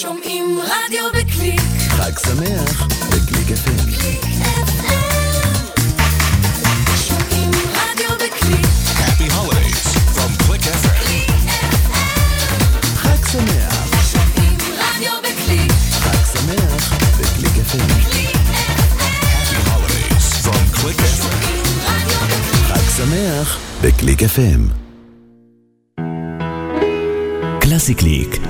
שומעים רדיו בקליק. חג שמח בקליק FM. קליק FM. שומעים רדיו בקליק. Happy holidays from Click FM. קליק FM. חג שמח, שומעים רדיו בקליק. חג שמח בקליק FM. קליק FM. Happy holidays from Click FM. שומעים רדיו בקליק. חג שמח בקליק FM. קלאסי קליק.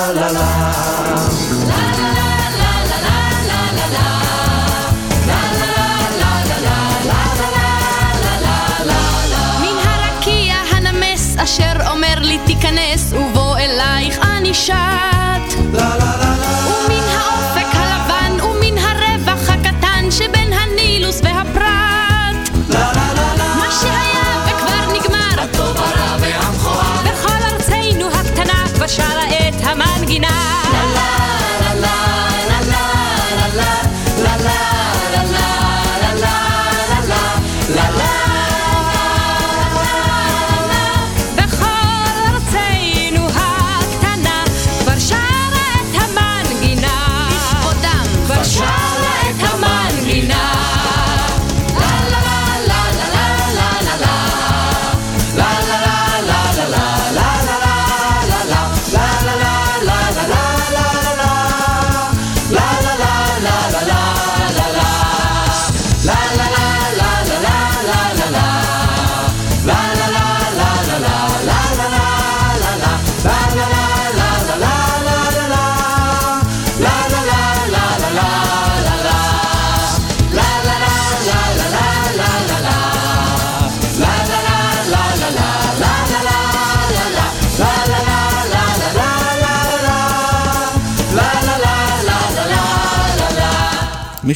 deixar.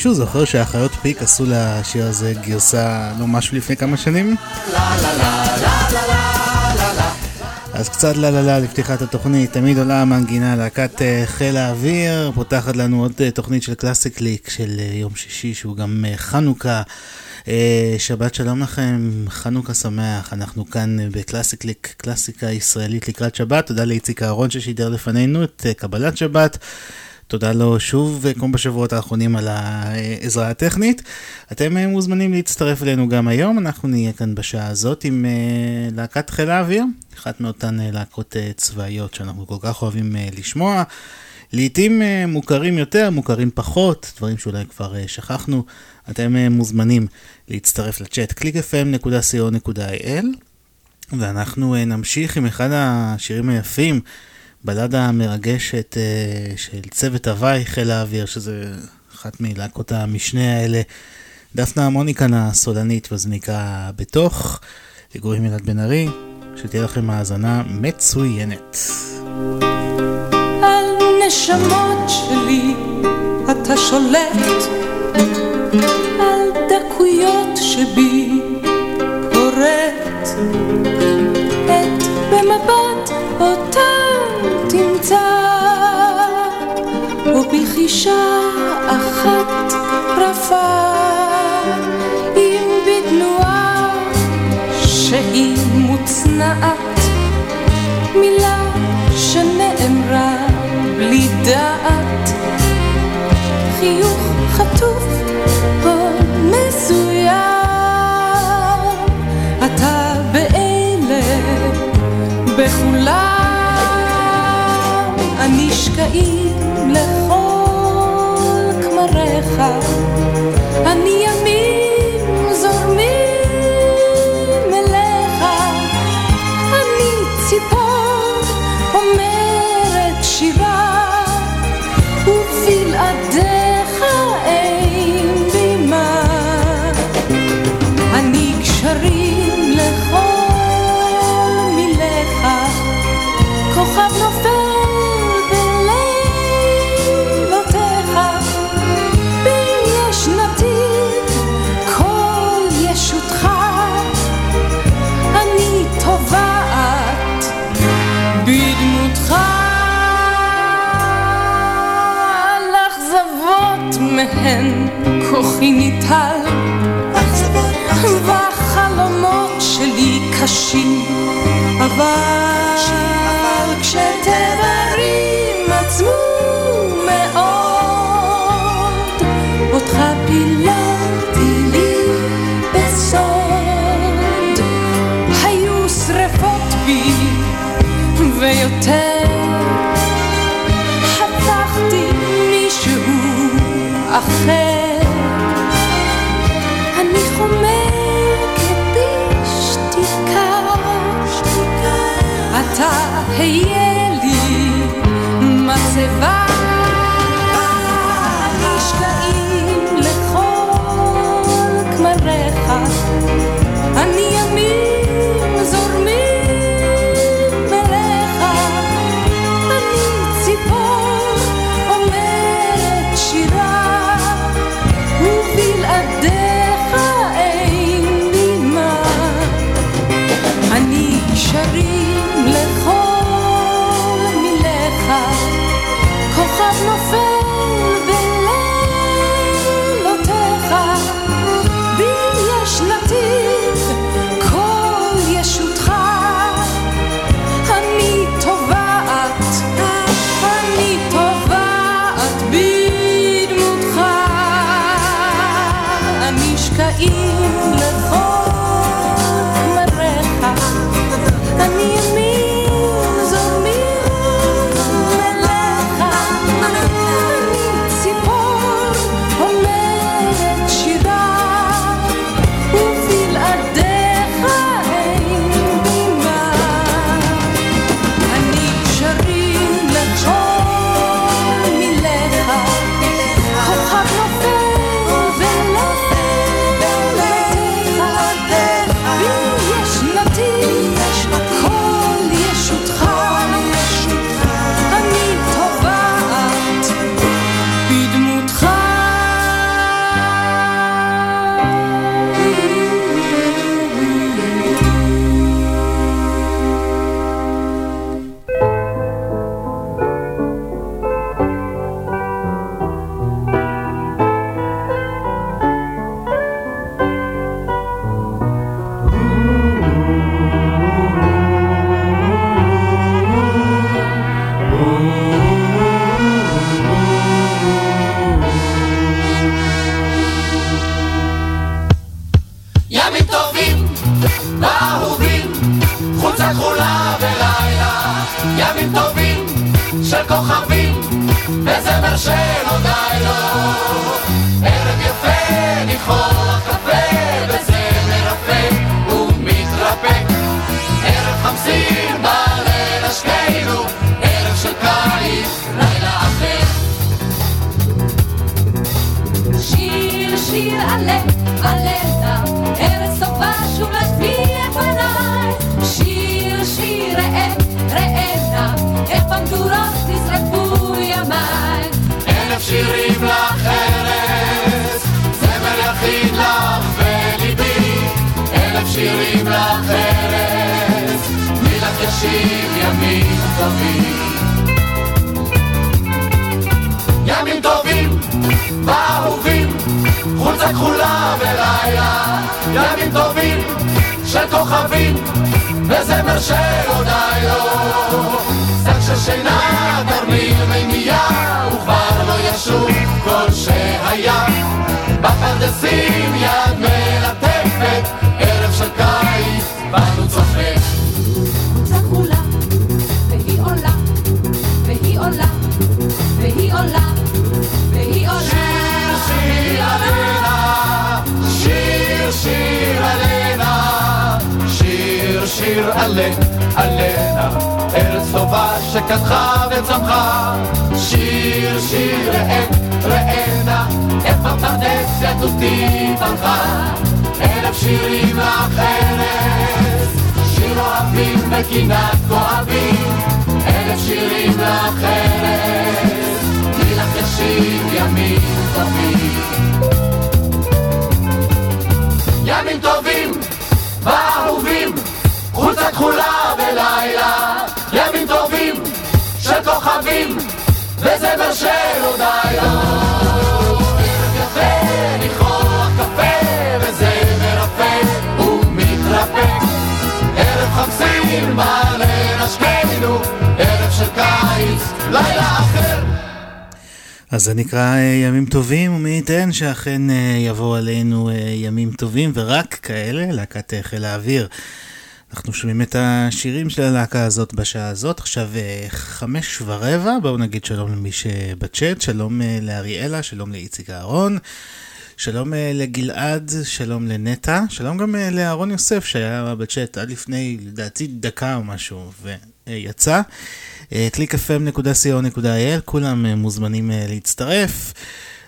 מישהו זוכר שהחיות פיק עשו לשיר הזה גרסה לא משהו לפני כמה שנים? אז קצת לה לה לה לפתיחת התוכנית, תמיד עולה המנגינה, להקת אה, חיל האוויר, פותחת לנו עוד אה, תוכנית של קלאסי קליק של אה, יום שישי שהוא גם חנוכה. שבת שלום לכם, חנוכה שמח, אנחנו כאן אה, בקלאסי קליק, קלאסיקה ישראלית לקראת שבת, תודה לאיציק אהרון ששידר לפנינו את קבלת שבת. תודה לו שוב, כמו בשבועות האחרונים, על העזרה הטכנית. אתם אה, מוזמנים להצטרף אלינו גם היום, אנחנו נהיה כאן בשעה הזאת עם אה, להקת חיל האוויר, אחת מאותן אה, להקות צבאיות שאנחנו כל כך אוהבים לשמוע. לעתים מוכרים יותר, מוכרים פחות, דברים שאולי כבר שכחנו. אתם מוזמנים להצטרף לצ'אט www.clickfm.co.il ואנחנו נמשיך עם אחד השירים היפים, בלדה המרגשת אה, של צוות הוואי חיל האוויר, שזה אחת מלהקות המשנה האלה. דפנה המוניקן הסולנית, וזה נקרא בתוך, לגורים ילד בן ארי, שתהיה לכם האזנה מצוינת. על נשמות שלי אתה שולט, על דקויות שבי ובחישה אחת רפה, אם בתנועה שהיא מוצנעת. מילה שנאמרה בלי דעת, חיוך חטוף או מסוים, אתה באלה, בכולם, לכל house. מהן כוחי ניטל. והחלומות שלי קשים אבל כשתדרים עצמו מאוד אותך פיללתי לי בסוד. היו שרפות בי ויותר אחר שירים לך ארץ, מי לך ישיב ימים טובים. ימים טובים ואהובים, חולצה כחולה ולילה. ימים טובים של כוכבים, וזמר של עוד לילות. שק של שינה, תרמיל מימייה, וכבר לא ישוב כל שהיה. בפרדסים יד ערב של קיץ, בנו צופף. חולצה כחולה, והיא עולה, והיא עולה, והיא עולה, והיא עולה. שיר עלנה, שיר שיר עלנה, שיר שיר עלה, עלנה, ארץ טובה שקדחה וצמחה, שיר שיר ראה, ראנה, איך בפרדס ילדותי פרחה, אלף שירים ארץ, שיר אוהבים וקינת כואבים, אלף שירים מי לך ישיב ימים טובים. ימים טובים ואהובים, חולצה כחולה ולילה. ימים טובים של כוכבים, וזמר של עוד לילה. ערב חמסין, בליל השקנו, ערב של קיץ, לילה אחר. אז זה נקרא אה, ימים טובים, ומי ייתן שאכן אה, יבוא עלינו אה, ימים טובים, ורק כאלה, להקת חיל האוויר. אנחנו שומעים את השירים של הלהקה הזאת בשעה הזאת, עכשיו חמש ורבע, בואו נגיד שלום למי שבצ'אט, שלום לאריאלה, שלום לאיציק אהרון, שלום אה, לגלעד, שלום לנטע, שלום גם אה, לאהרון יוסף שהיה בצ'אט עד לפני לדעתי דקה או משהו ויצא. www.clickfm.co.il, כולם אה, מוזמנים אה, להצטרף.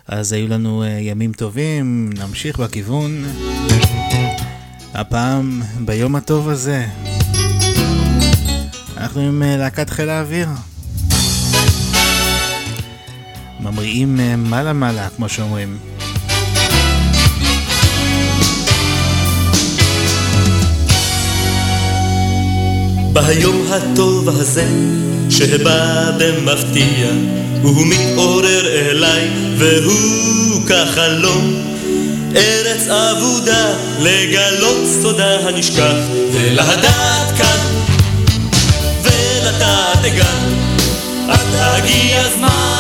אז היו לנו ימים טובים, נמשיך בכיוון. הפעם, ביום הטוב הזה, אנחנו עם להקת חיל האוויר. ממריאים מעלה מעלה, כמו שאומרים. ביום הטוב הזה שבא במפתיע הוא מתעורר אליי והוא כחלום ארץ אבודה לגלות סודה הנשכח ולדעת כאן ולדעת אגן. עד הגיע הזמן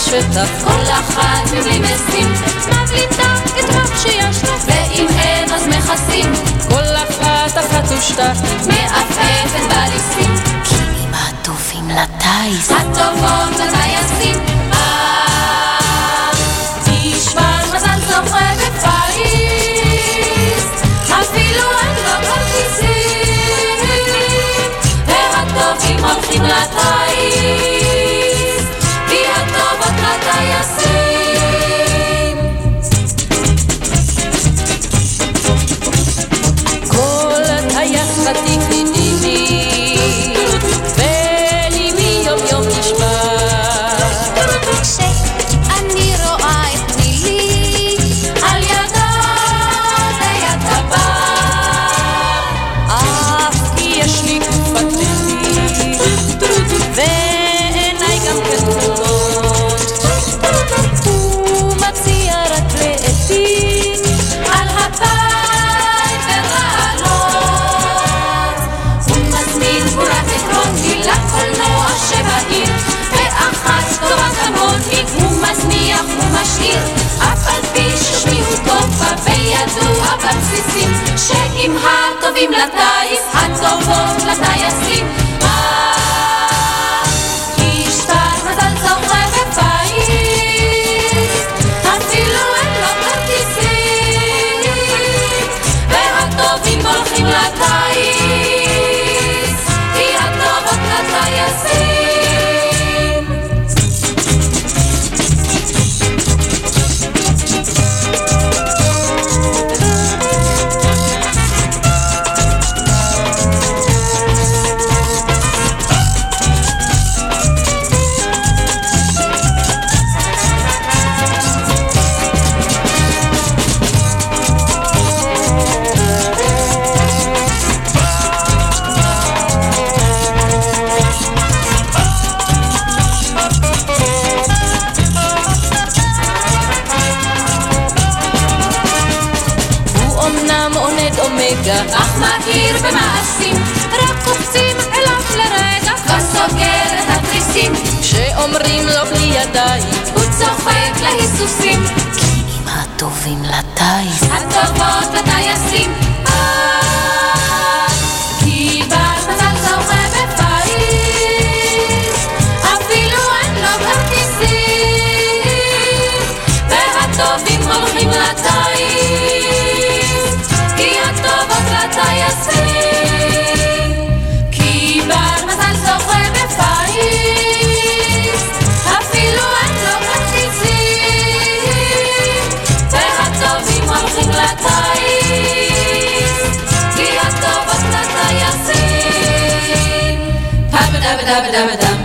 שטח. כל אחת מבלי משים, מבליטה את מה שיש לה. ואם אין אז מכסים, כל אחת אחת ושתיים. מעפעפת בליסים, עם הטובים לטיס. הטובות לטייסים. אה, תשמע מזל זוכה בפיס, אפילו אין לו כרטיסים, והטובים הולכים לטיס, לטיס הטובות לטייסים שאומרים לו בלי ידיים, הוא צוחק להיסוסים. עם הטובים לטיס. הטובות לטייסים. אה, כי והטובים הולכים כי הטובות לטייסים da ba da ba da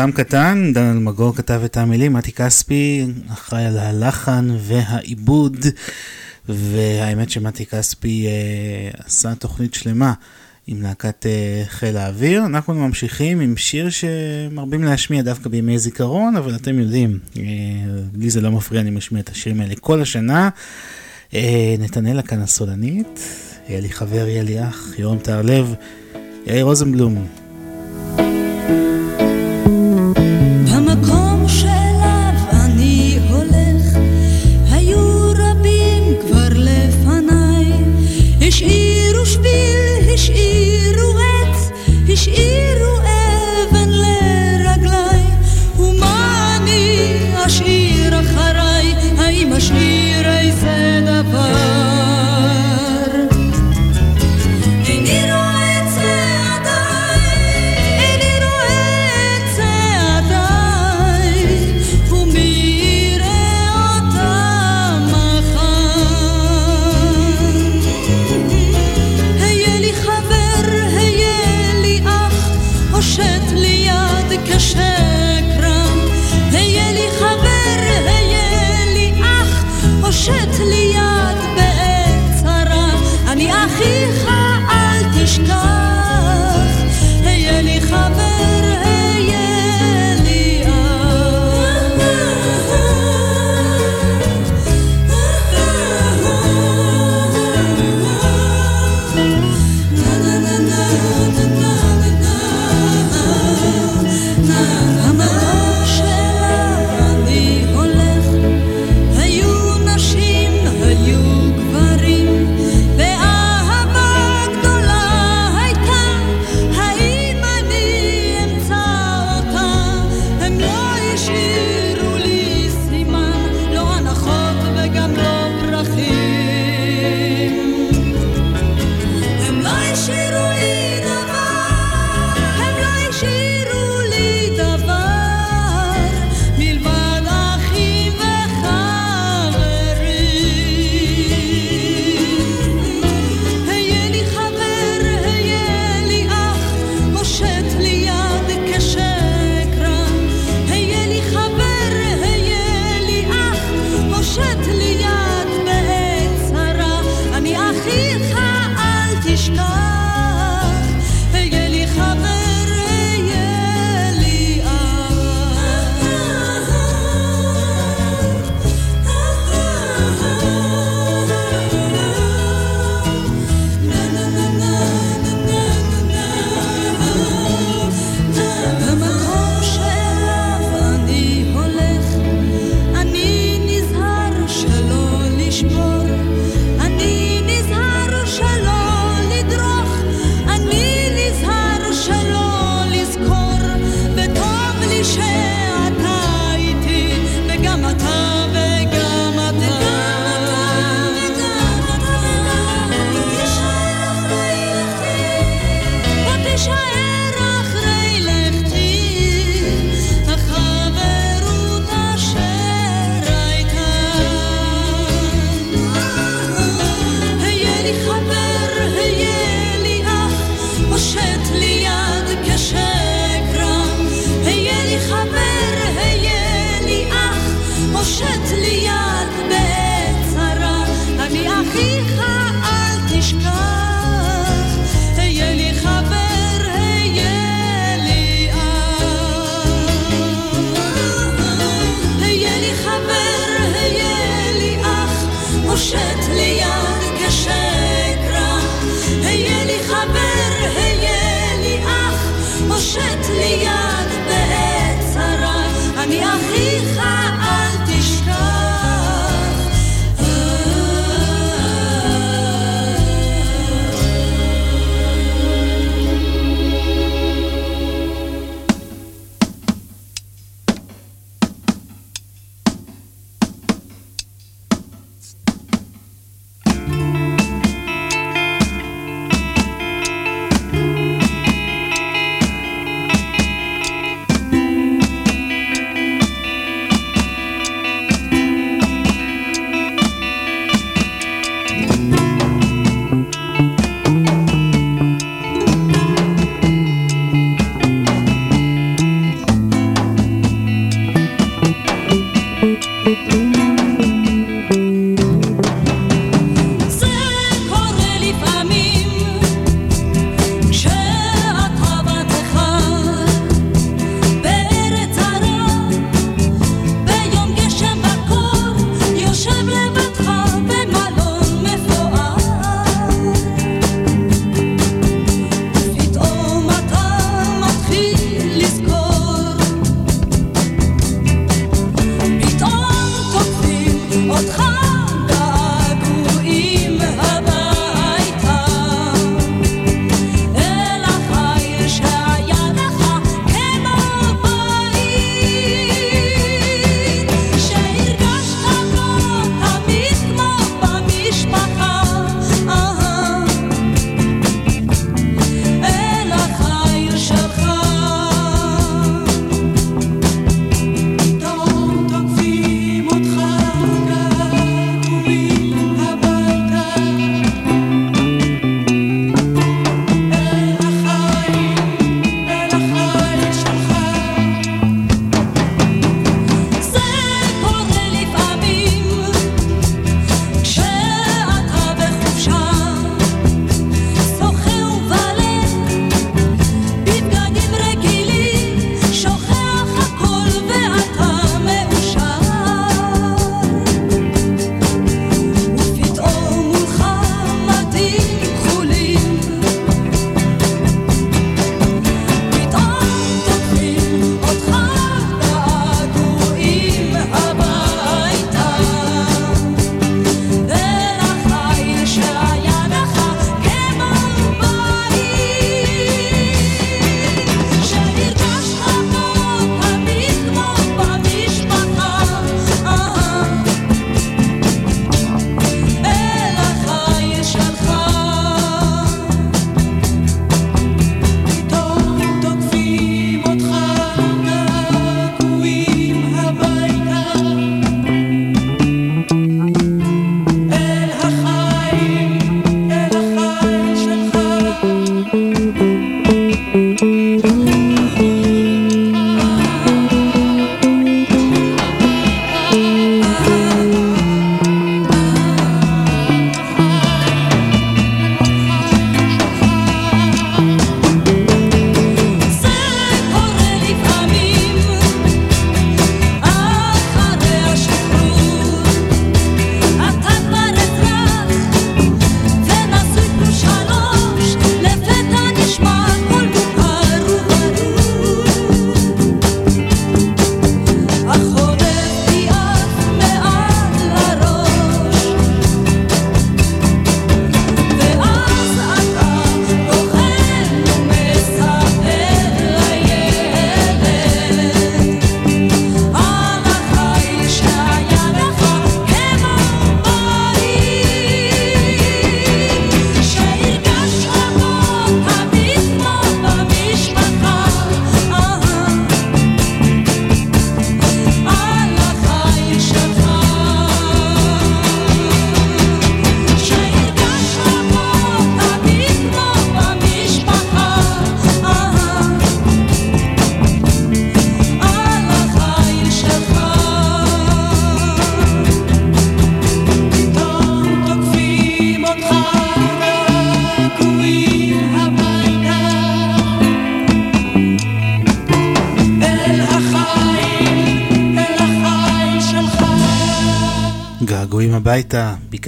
עולם קטן, דן אלמגור כתב את המילים, מתי כספי אחראי על הלחן והעיבוד, והאמת שמתי כספי אה, עשה תוכנית שלמה עם להקת אה, חיל האוויר. אנחנו ממשיכים עם שיר שמרבים להשמיע דווקא בימי זיכרון, אבל אתם יודעים, אה, לי זה לא מפריע, אני משמיע את השירים האלה כל השנה. אה, נתנאלה כאן הסולנית, יהיה לי חבר, יהיה לי אח, יורם טהרלב, יאיר רוזנבלום.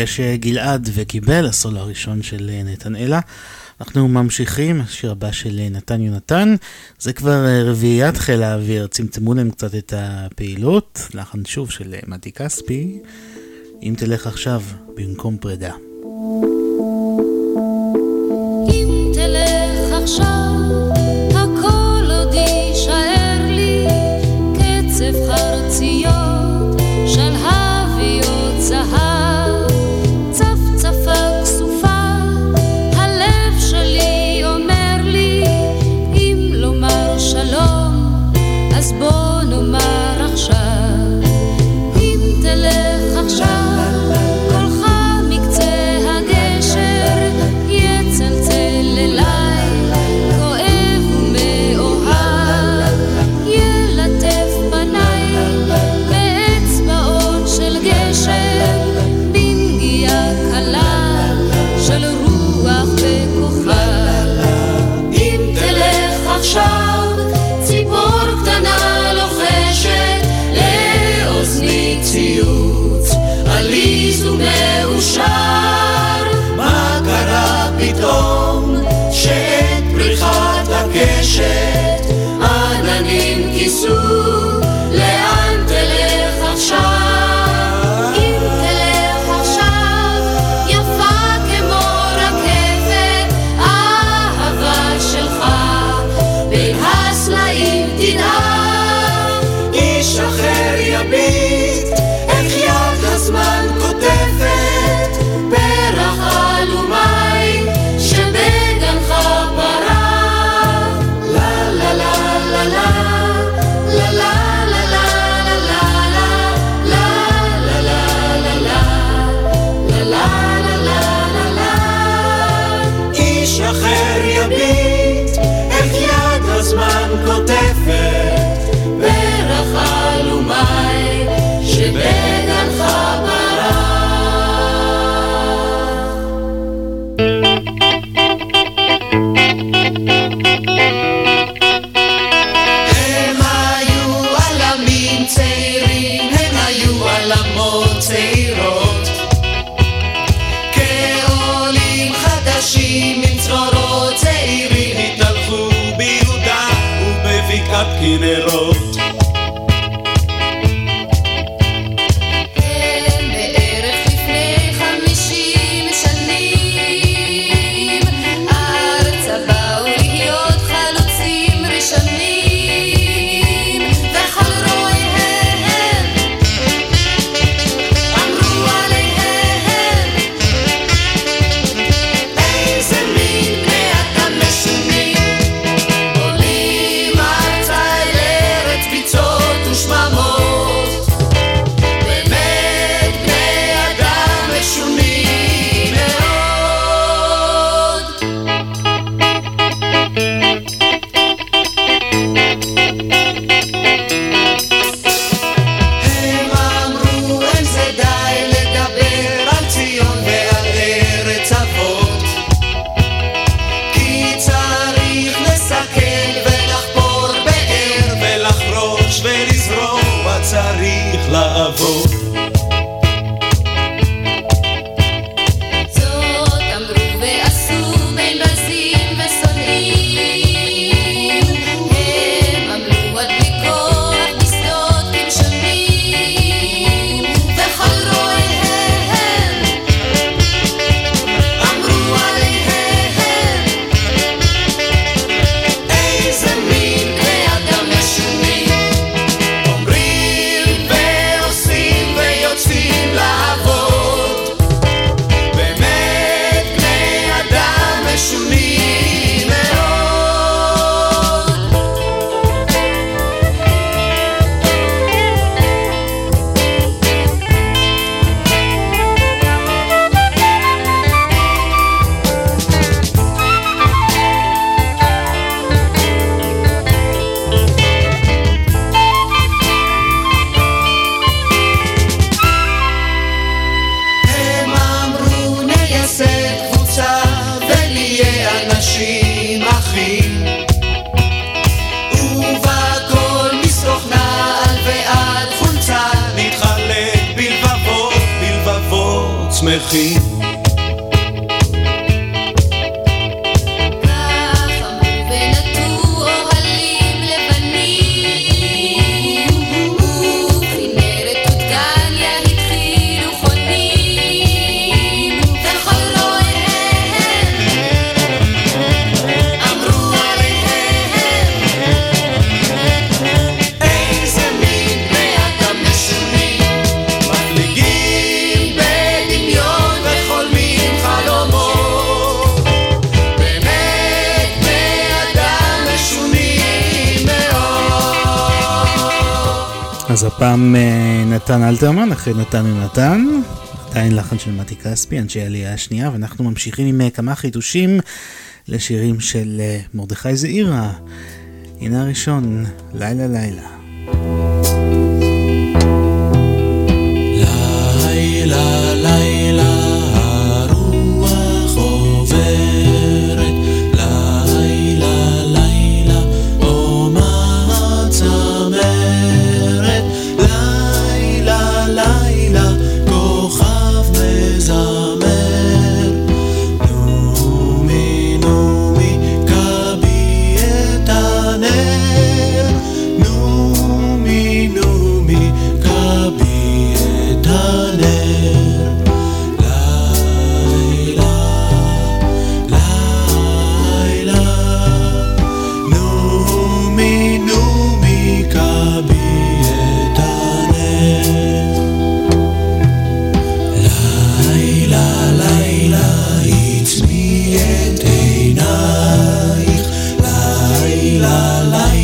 ביקש גלעד וקיבל, הסול הראשון של אה, נתנאלה. אנחנו ממשיכים, השיר הבא של אה, נתן יונתן, זה כבר אה, רביעיית חיל האוויר, צמצמו להם קצת את הפעילות, לחן שוב של מתי כספי, אם תלך עכשיו במקום פרידה. Oh. נתן ונתן, עדיין לחן של מתי כספי, אנשי העלייה השנייה, ואנחנו ממשיכים עם אה, כמה חידושים לשירים של אה, מרדכי זעירה. הנה הראשון, לילה לילה. la la.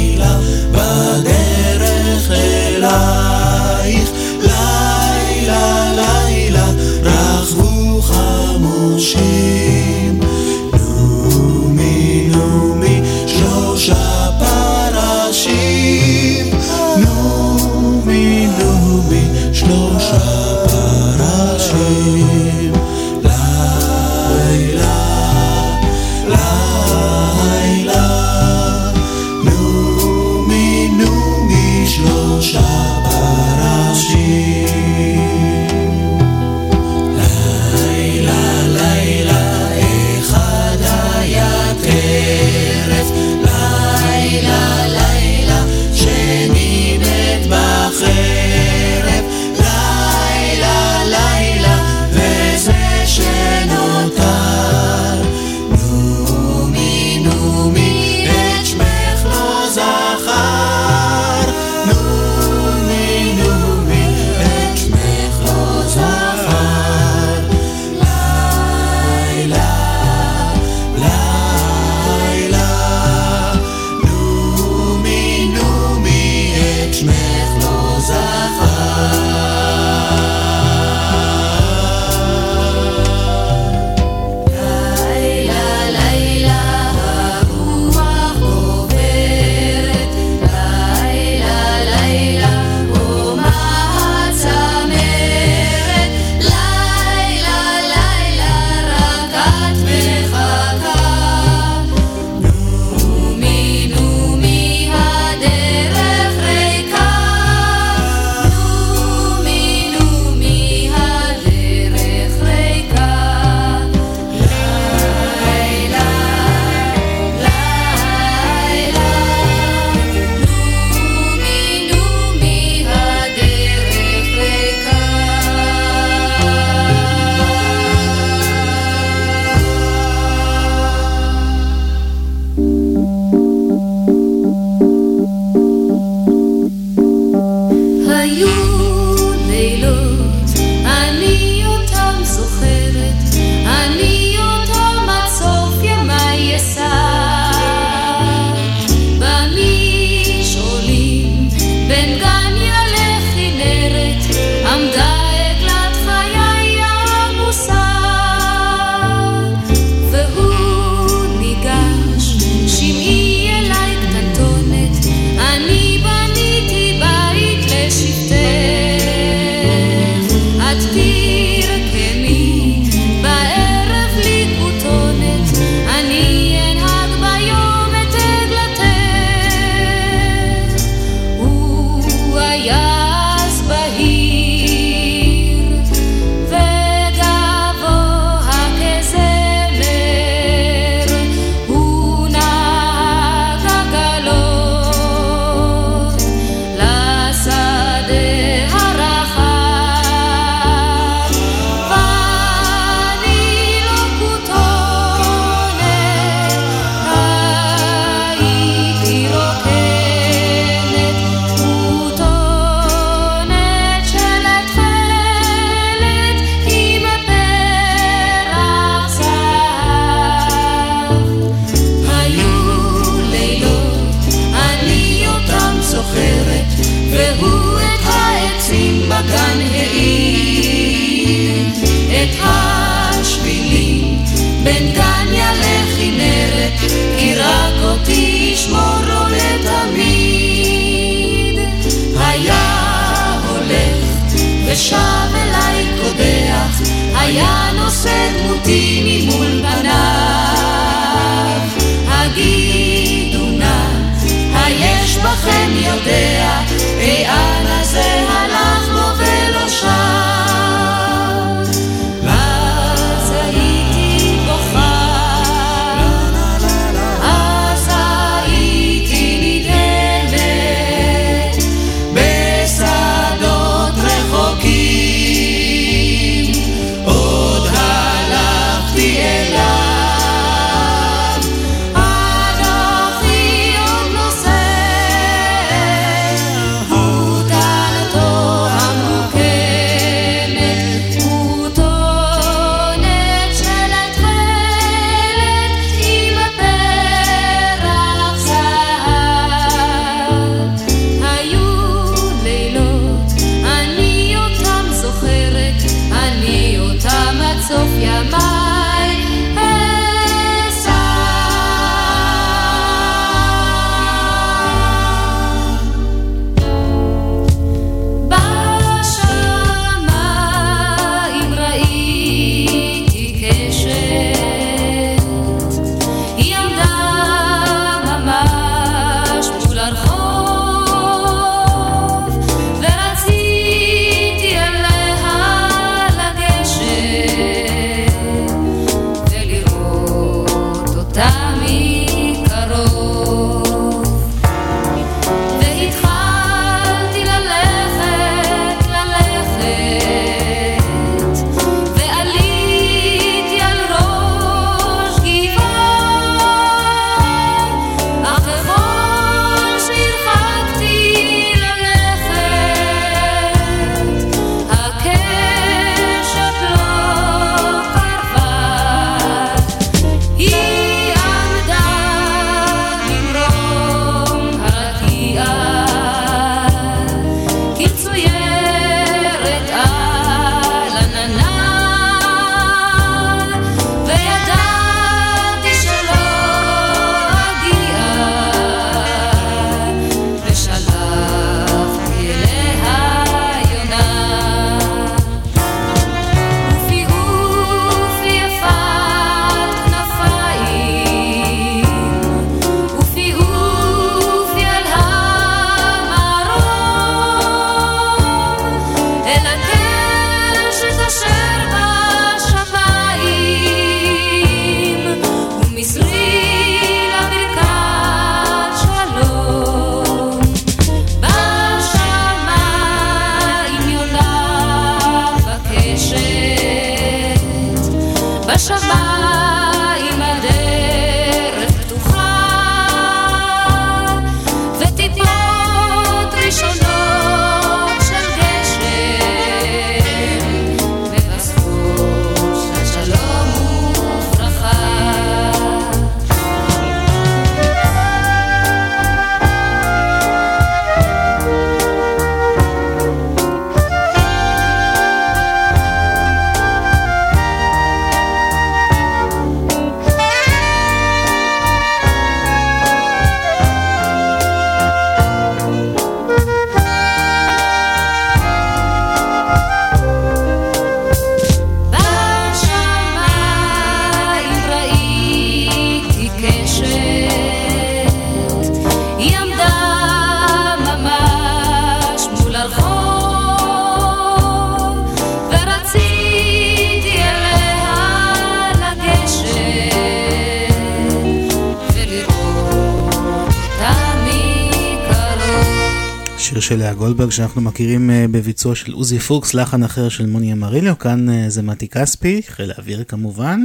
גולדברג שאנחנו מכירים אה, בביצוע של עוזי פוקס, לחן אחר של מוני אמריליו, כאן אה, זה מתי כספי, חיל האוויר כמובן,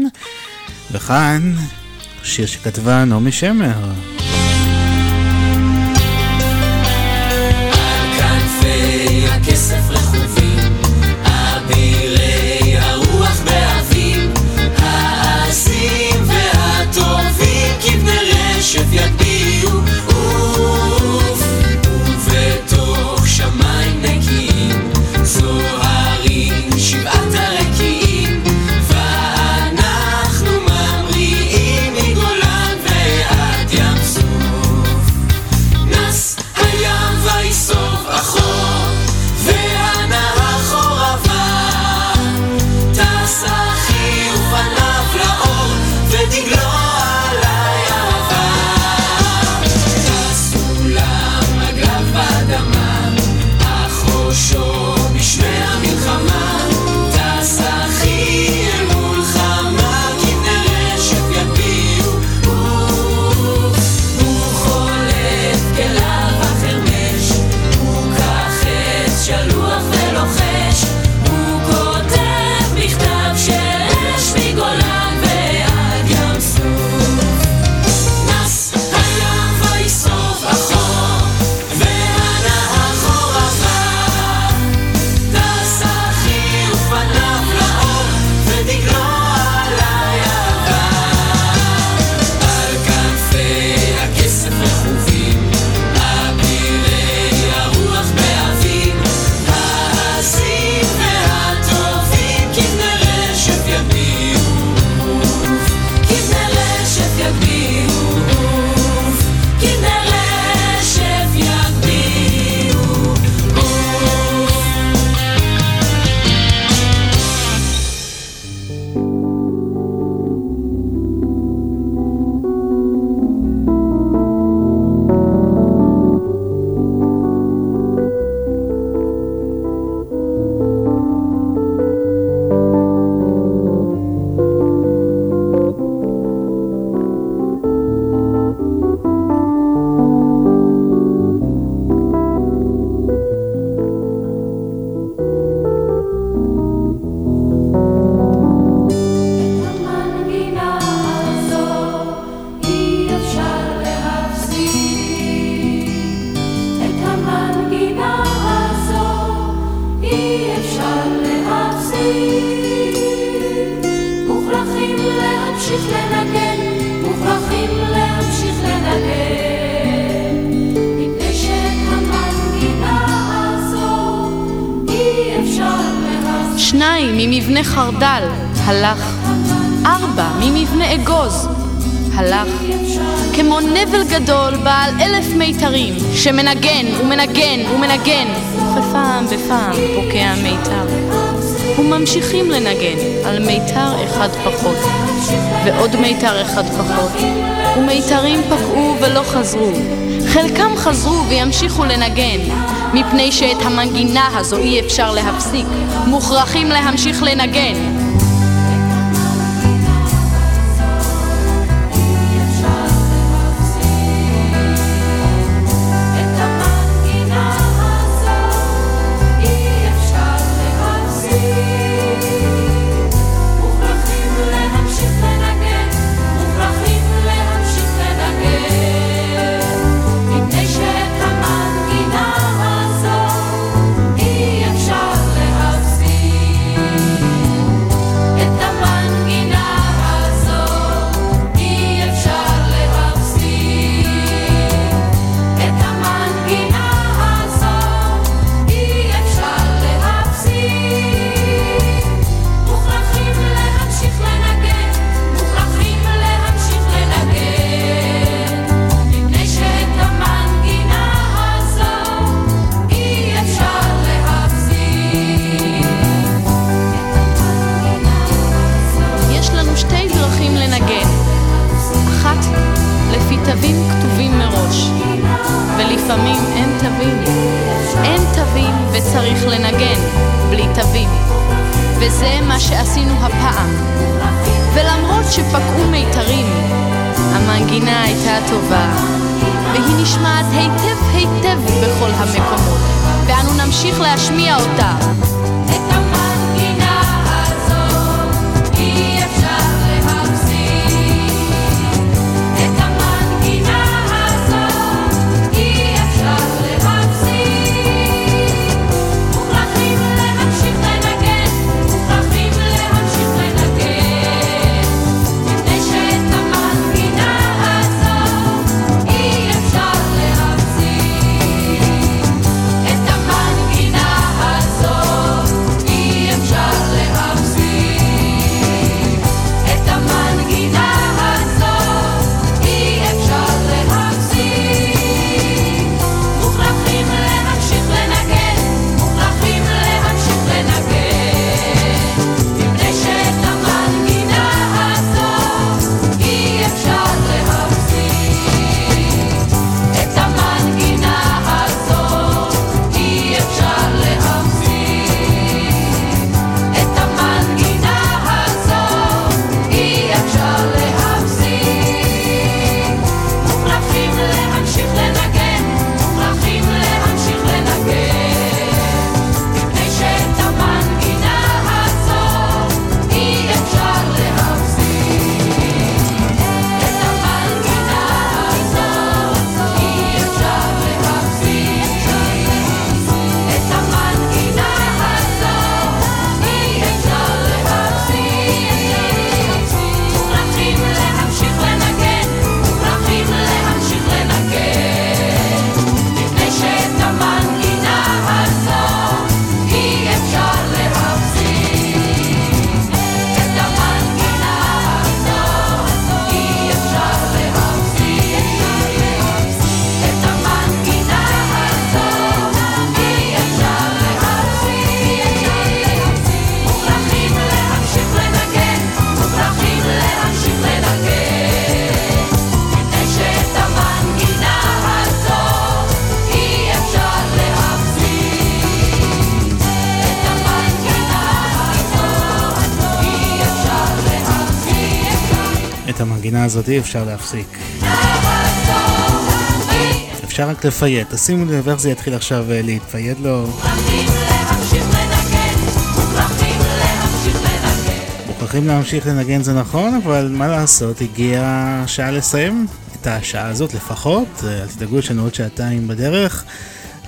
וכאן שיר שכתבה נעמי שמר. להמשיך לנגן מוכרחים להמשיך לנגן מפני שאת המנגינה הזו אי אפשר להפסיק שניים ממבנה חרדל, הלך. ארבע ממבנה אגוז, הלך. כמו נבל גדול בעל אלף מיתרים, שמנגן ומנגן ומנגן, ופעם בפעם פוקע מיתר. וממשיכים לנגן על מיתר אחד פחות, ועוד מיתר אחד פחות, ומיתרים פקעו ולא חזרו. חלקם חזרו וימשיכו לנגן, מפני שאת המנגינה הזו אי אפשר להפסיק, מוכרחים להמשיך לנגן. הזאת אי אפשר להפסיק. אפשר רק לפייד, תשימו לב איך זה יתחיל עכשיו אה, להתפייד לו. מוכרחים להמשיך לנגן זה נכון, אבל מה לעשות, הגיעה השעה לסיים את השעה הזאת לפחות. אה, אל תדאגו, יש לנו עוד שעתיים בדרך.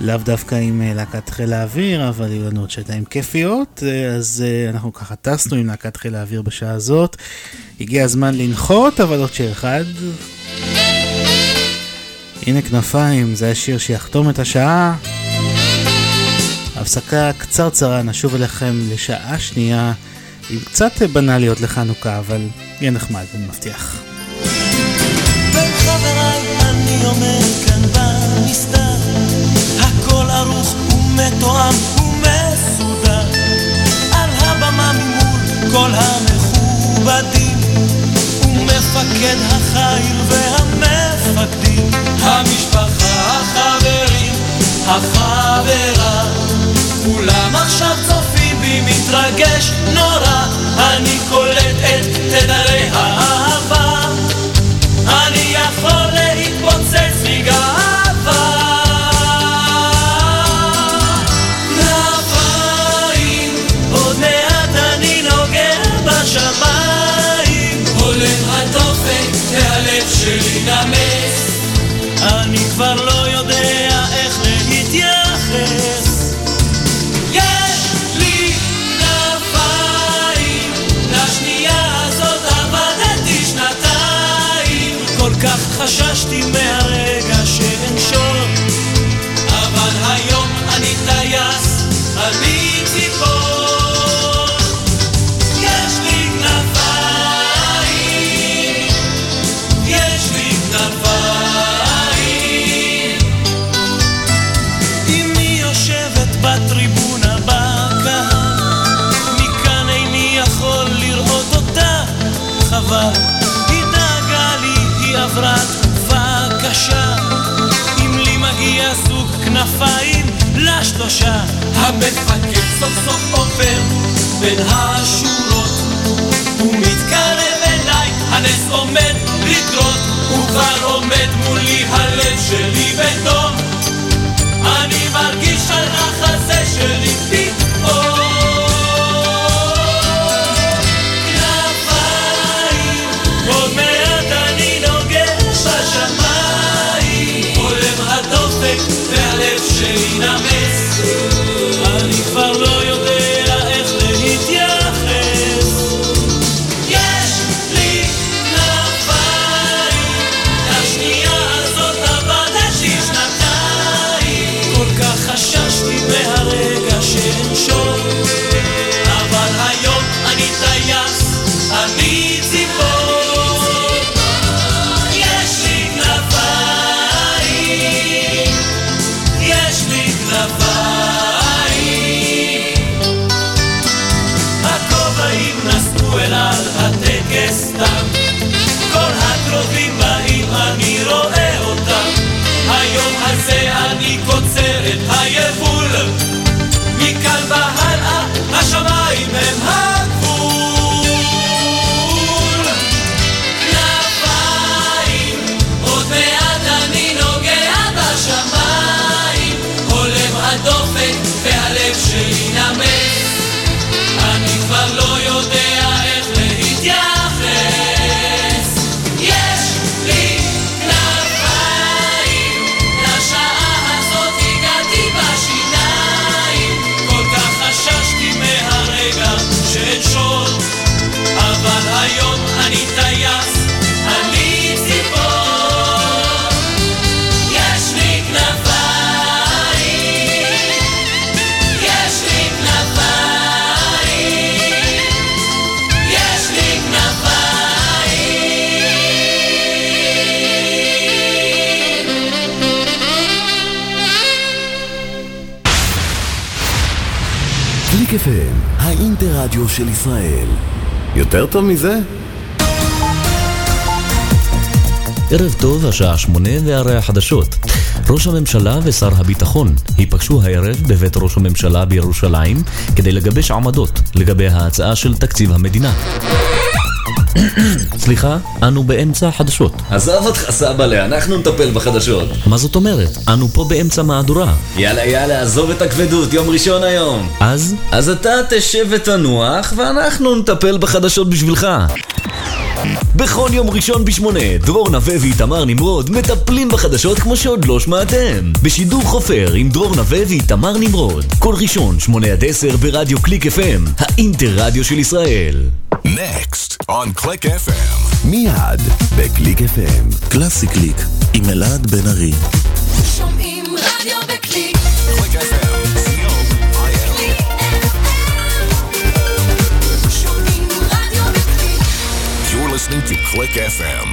לאו דווקא עם אה, להקת חיל האוויר, אבל יהיו לנו עוד שעתיים כיפיות. אז אנחנו ככה טסנו עם להקת חיל האוויר בשעה הזאת. הגיע הזמן לנחות, אבל עוד שיר אחד. הנה כנפיים, זה השיר שיחתום את השעה. הפסקה קצרצרה, נשוב אליכם לשעה שנייה עם קצת בנאליות לחנוכה, אבל יהיה נחמד, אני מבטיח. כל המכובדים, ומפקד החיל והמפקדים. המשפחה, החברים, החברה, כולם עכשיו צופים בי מתרגש נורא, אני קולט את תדרי האהבה. אני יכול לשלושה, המפקד סוף סוף עובר, בין השורות. הוא מתקרב אליי, הנס עומד לקרות, הוא כבר עומד מולי, הלב שלי בדום. אני מרגיש על החזה שלי האינטרדיו של ישראל. יותר טוב מזה? ערב טוב, השעה שמונה והרי החדשות. ראש הממשלה ושר הביטחון ייפגשו הערב בבית ראש הממשלה בירושלים כדי לגבש עמדות לגבי ההצעה של תקציב המדינה. סליחה, אנו באמצע החדשות. עזוב אותך סבאלה, אנחנו נטפל בחדשות. מה זאת אומרת? אנו פה באמצע מהדורה. יאללה יאללה, עזוב את הכבדות, יום ראשון היום. אז? אז אתה תשב ותנוח, ואנחנו נטפל בחדשות בשבילך. בכל יום ראשון בשמונה, דרור נווה ואיתמר נמרוד מטפלים בחדשות כמו שעוד לא שמעתם. בשידור חופר עם דרור נווה ואיתמר נמרוד. כל ראשון, שמונה עד עשר ברדיו קליק FM, האינטר רדיו של ישראל. Next on Click FM. מיד בקליק FM. קלאסי קליק עם אלעד בן ארי. שומעים רדיו בקליק. Click FM. Listening to Click FM.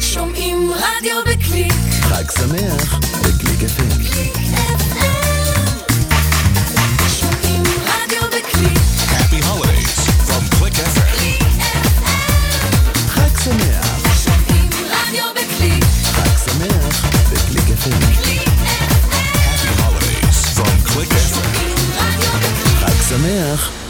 שומעים רדיו בקליק. חג שמח בקליק FM. שומעים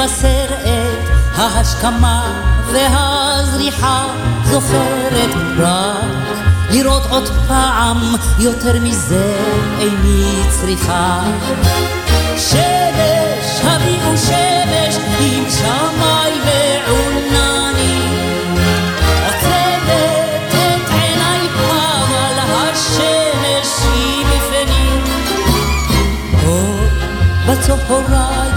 שמבשר את ההשכמה והזריחה זוכרת רק לראות עוד פעם, יותר מזה איני צריכה. שמש, הביאו שמש, עם שמאי ועונני. עוצמת את עיניי, אבל השמש היא בפנים. אור בצהריים,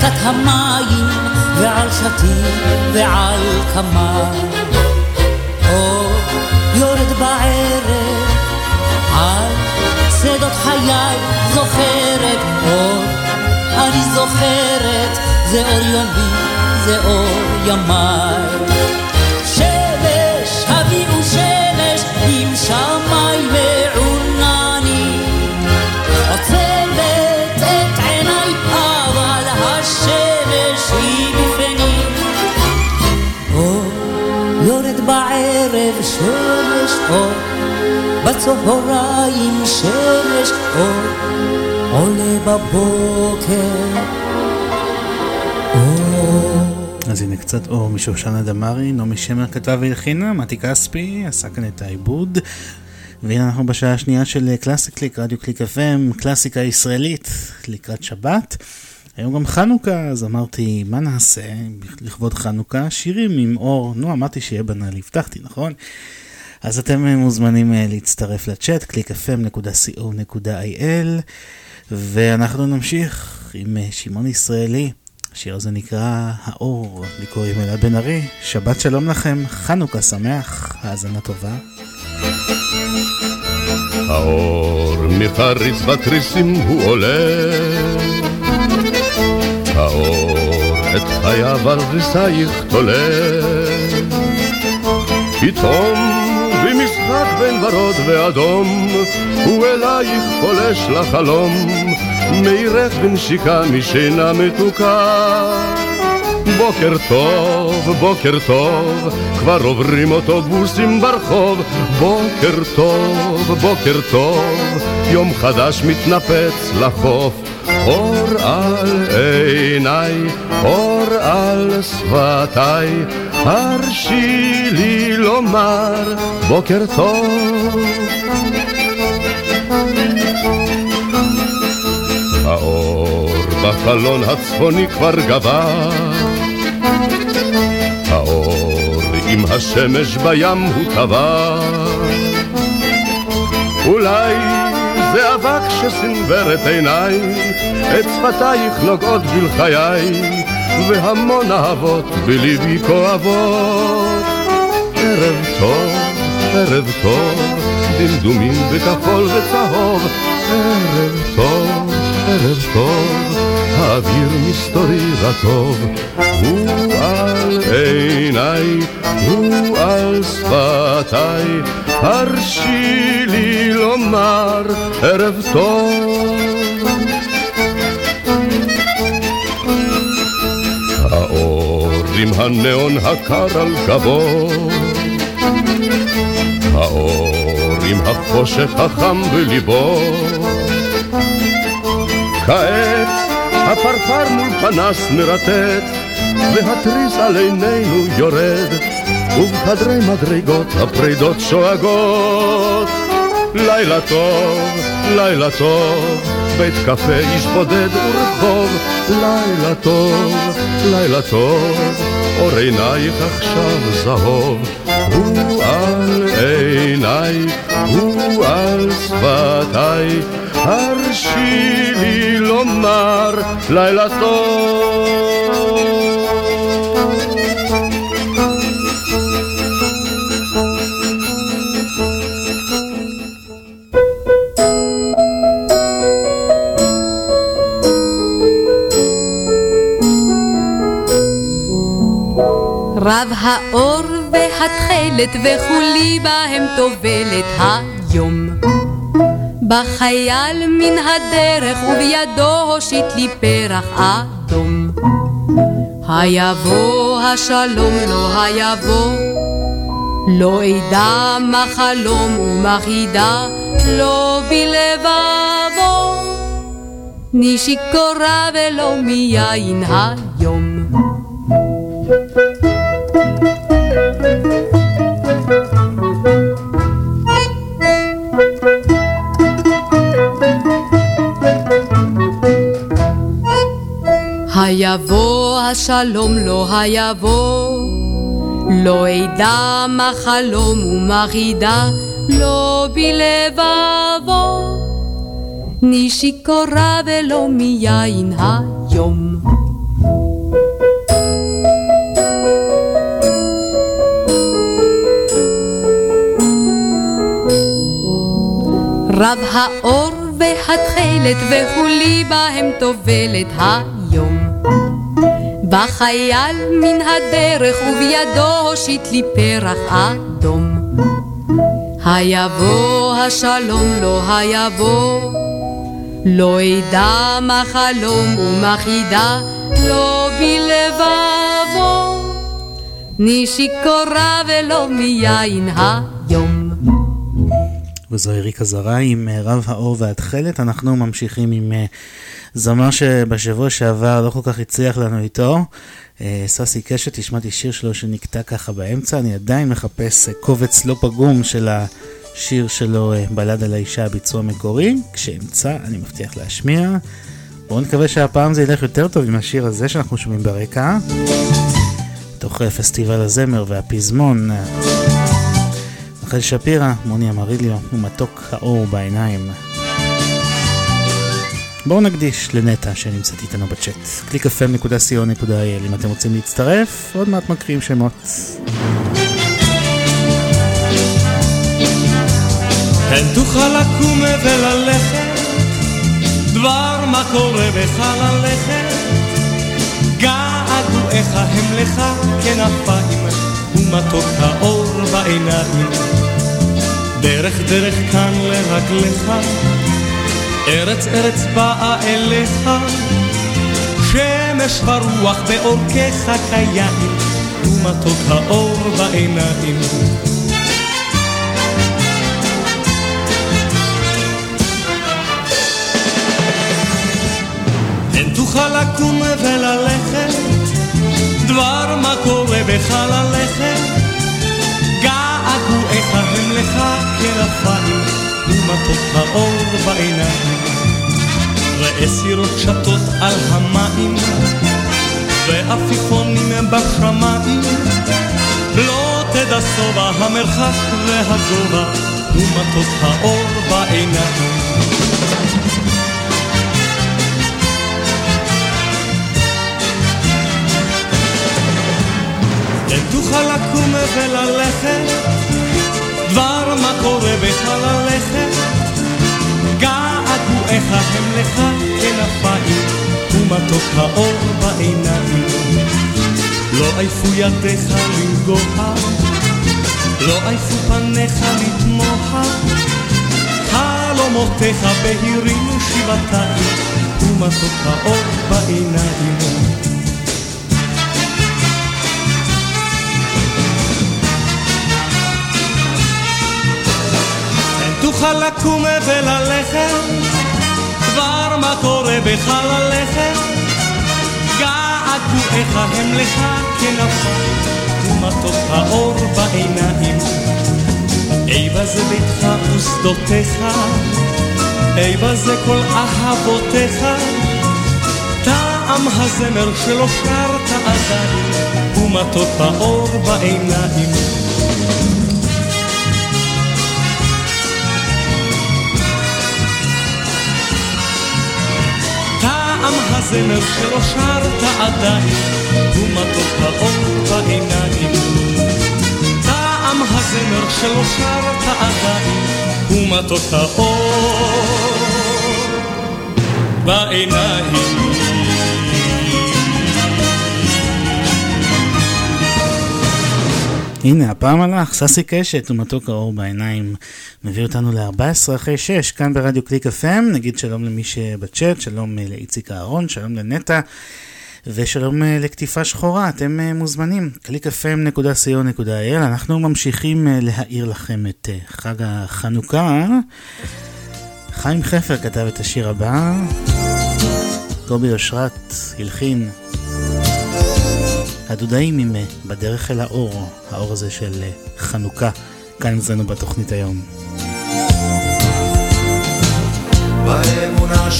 חלקת המים, ועל שתים ועל כמה. אור יורד בערב, על שדות חיי זוכרת אור, אני זוכרת, זה אור יומי, זה אור ימיי. בצהריים שמש אור, עולה בבוקר. אז הנה קצת אור משושנה דמארי, נעמי שמר כתבה והלחינה, מתי כספי עשה כאן את העיבוד. והנה אנחנו בשעה השנייה של קלאסי קליק, רדיו קליק FM, קלאסיקה ישראלית לקראת שבת. היום גם חנוכה, אז אמרתי, מה נעשה לכבוד חנוכה? שירים עם אור. נו, אמרתי שיהיה בנאלי, הבטחתי, נכון? אז אתם מוזמנים אה, להצטרף לצ'אט, www.clickfm.co.il ואנחנו נמשיך עם אה, שמעון ישראלי. השיר הזה נקרא האור, לי קוראים אלעד בן ארי. שבת שלום לכם, חנוכה שמח, האזנה טובה. האור מחריץ בתריסים הוא עולה האור את חייו על ריסייך תולה פתאום במשחק בין ורוד ואדום הוא אלייך פולש לחלום מאירך בנשיקה משינה מתוקה בוקר טוב, בוקר טוב, כבר עוברים אוטובוסים ברחוב. בוקר טוב, בוקר טוב, יום חדש מתנפץ לחוף. אור על עיניי, אור על שפתיי, הרשי לי לומר בוקר טוב. האור בחלון הצפוני כבר גבר האור עם השמש בים הוא טבע. אולי זה אבק שסנוור את עיניי את שפתייך נוגעות בלחיי והמון אהבות בליבי כואבות. ערב טוב, ערב טוב, דמדומים בכחול וצהוב. ערב טוב, ערב טוב, האוויר מסתורי רטוב הוא על עיניי, הוא על שפתיי. הרשי לי לומר ערב טוב עם הניאון הקר על גבו. האור עם החושך החם בליבו. כעת הפרפר מול פנס מרטט והתריס על עינינו יורד ובחדרי מדרגות הפרידות שואגות. לילה טוב, לילה טוב, בית קפה איש בודד ורחוב. לילה טוב, לילה טוב, אור עינייך עכשיו זהוב הוא על עיניי, הוא על שפתיי. הרשי לי לומר לילה טוב רב האור והתכלת וכולי בהם טובלת היום. בחייל מן הדרך ובידו הושיט לי פרח אדום. היבוא השלום לא היבוא, לא אדע מה חלום ומה חידה לא בלבבו. תני שיכורה ולא מיין היום. היבוא השלום לא היבוא, לא אדע מה חלום ומה חידה, לא בלבבו. ני שיכורה ולא מיין היום. רב האור והתכלת והולי בהם טובלת היום. בא חייל מן הדרך ובידו הושיט לי פרח אדום. היבוא השלום לא היבוא, לא אדע מה חלום ומה חידה, לא בלבבו. ני שיכורה ולא מיין היום. וזו אריקה זרה עם אה, רב האור והתכלת. אנחנו ממשיכים עם אה, זמר שבשבוע שעבר לא כל כך הצליח לנו איתו. אה, ססי קשת, השמעתי שיר שלו שנקטע ככה באמצע. אני עדיין מחפש קובץ לא פגום של השיר שלו, בלד על האישה, הביצוע המקורי. כשאמצא, אני מבטיח להשמיע. בואו נקווה שהפעם זה ילך יותר טוב עם השיר הזה שאנחנו שומעים ברקע. תוך פסטיבל הזמר והפזמון. רחל שפירא, מוני אמריליו ומתוק האור בעיניים. בואו נקדיש לנטע שנמצאת איתנו בצ'אט. www.clickfm.co.il אם אתם רוצים להצטרף, עוד מעט מקריאים שמות. כן תוכל לקום וללכת, דבר מה קורה בך ללכת, געגועיך הם לך כנפיים, ומתוק האור בעיניים. דרך דרך כאן לרגליך, ארץ ארץ באה אליך, שמש ורוח בעורקיך כיין, ומתוק האור בעיניים. הן תוכל לקום וללכת, דבר מה קורה בך ללכת, געגועיך הם לך כנפיים, ומתוק האור בעיניים. ראה סירות שטות על המים, ועפיפונים בשמיים, לא תדע שובע המרחק והגובה, ומתוק האור בעיניים. תוכל לקום וללכת, דבר מה קורה בך ללכת, געגועיך הם לך כנפיים, ומתוק האור בעיניים. לא עייפו ידיך לנגוע, לא עייפו פניך לתמוה, חלומותיך בהירים שבעתיים, ומתוק האור בעיניים. תוכל לקום וללכת, מה קורה בך ללכת, געגועיך הם לך כנפיים, ומתוק האור בעיניים. איבה זה ביתך ושדותיך, איבה זה כל אהבותיך, טעם הזמר שלא שרת עדיין, ומתוק האור בעיניים. טעם הזמר שלא שרת עדיין, הוא מתוק האור בעיניים. טעם הזמר שלא שרת עדיין, הוא מתוק האור בעיניים. הנה, הפעם הלך, ססי קשת ומתוק האור בעיניים מביא אותנו ל-14 אחרי 6, כאן ברדיו קליק FM, נגיד שלום למי שבצ'אט, שלום אה, לאיציק אהרון, שלום לנטע, ושלום אה, לכתיפה שחורה, אתם אה, מוזמנים, www.clickfm.co.il, אנחנו ממשיכים להאיר לכם את חג החנוכה. חיים חפר כתב את השיר הבא, קובי אושרת הלחין. הדודאים עם בדרך אל האור, האור הזה של חנוכה, כאן אצלנו בתוכנית היום. באמונה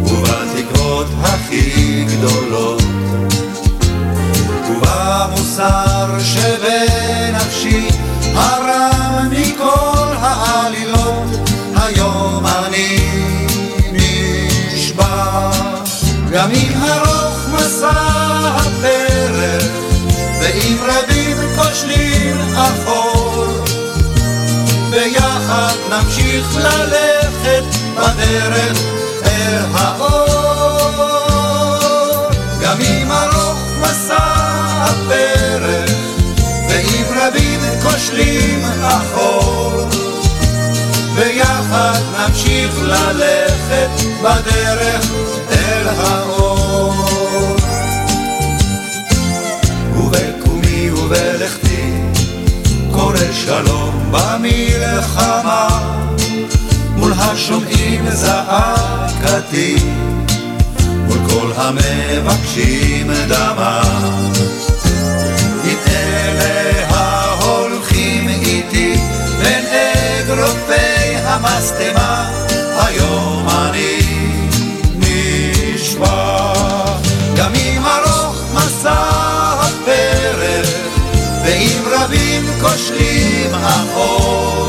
ובתקוות הכי גדולות, ובמוסר שבנפשי, הרם גם אם ארוך מסע הפרק, ואם רבים כושלים אחור, ביחד נמשיך ללכת בדרך אל האור. גם אם ארוך מסע הפרק, ואם רבים כושלים אחור, ביחד נמשיך ללכת בדרך אל האור. ובקומי ובלכתי קורא שלום במלחמה. מול השומעים זעקתי מול כל המבקשים דמה. עם בין אגרופי המשטמה כושלים אחור.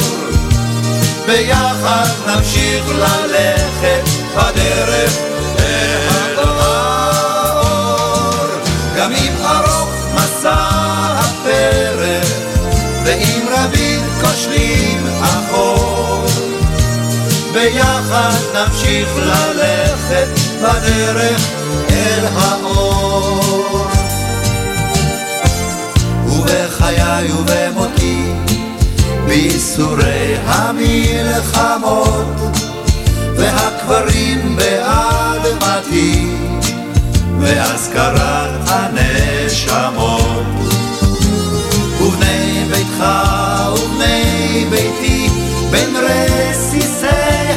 ביחד נמשיך ללכת בדרך אל האור. גם אם ארוך מסע הפרק ואם רבים כושלים אחור. ביחד נמשיך ללכת בדרך אל האור ובחיי ובמותי בייסורי המלחמות והקברים באדמתי ואזכרת הנשמות. ובני ביתך ובני ביתי בין רסיסי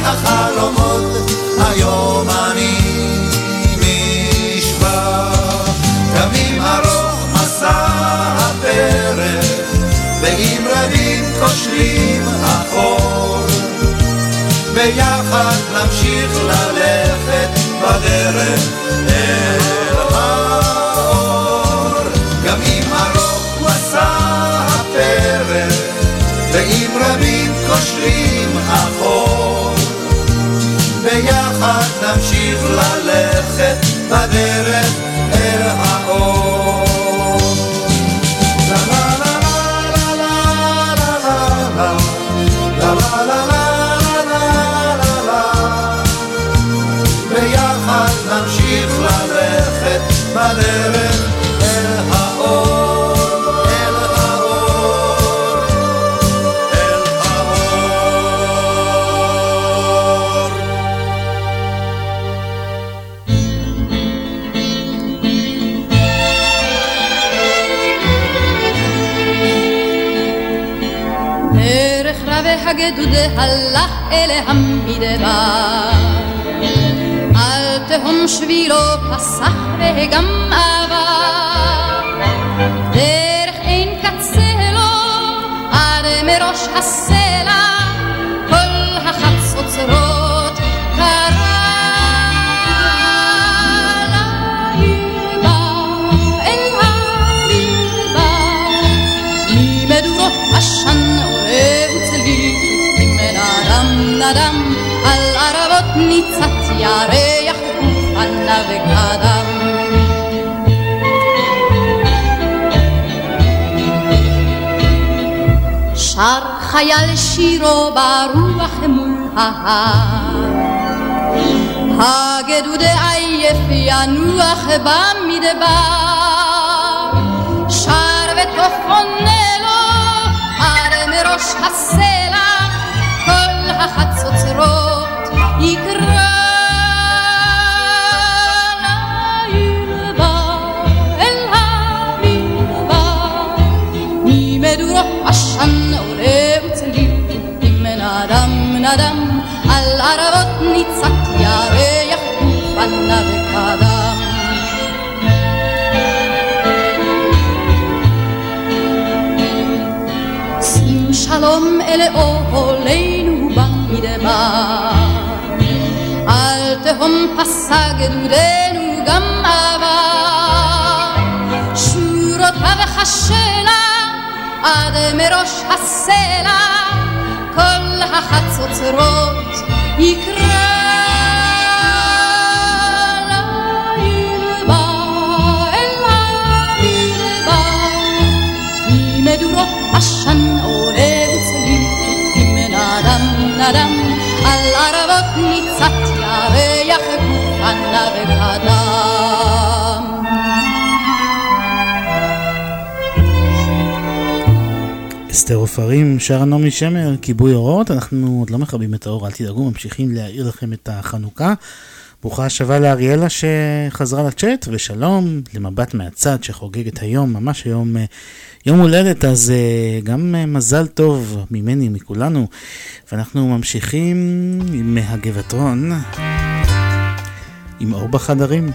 החלומות רבים כושלים אחור. ביחד נמשיך ללכת בדרך אל האור. גם אם ארוך מסע הפרק ואם רבים כושלים אחור. ביחד נמשיך ללכת בדרך רבי הגדוד הלך אל המדבר. על תהום שבילו פסח וגם עבר. דרך אין קצה לו עד מראש הסלע ירח ופניו קדם שר חייל שירו ברוח מול ההר. הגדוד עייף ינוח במדבר. שר וטוף עונה לו עד מראש הסלע. כל החצוצרות יקרא נדם על ערבות ניצת ירח ופניו קדם ולאוהלינו במדבר. על תהום פסע גדודנו גם עבר, שורותיו חשנה עד מראש הסלע, החצוצרות יקרא אסתר עופרים, שרה נעמי שמר, כיבוי אורות, אנחנו עוד לא מכבים את האור, אל תדאגו, ממשיכים להאיר לכם את החנוכה. ברוכה השבה לאריאלה שחזרה לצ'אט, ושלום למבט מהצד שחוגגת היום, ממש היום אה, יום הולדת, אז אה, גם אה, מזל טוב ממני, מכולנו. ואנחנו ממשיכים עם הגבעתרון, עם אור בחדרים.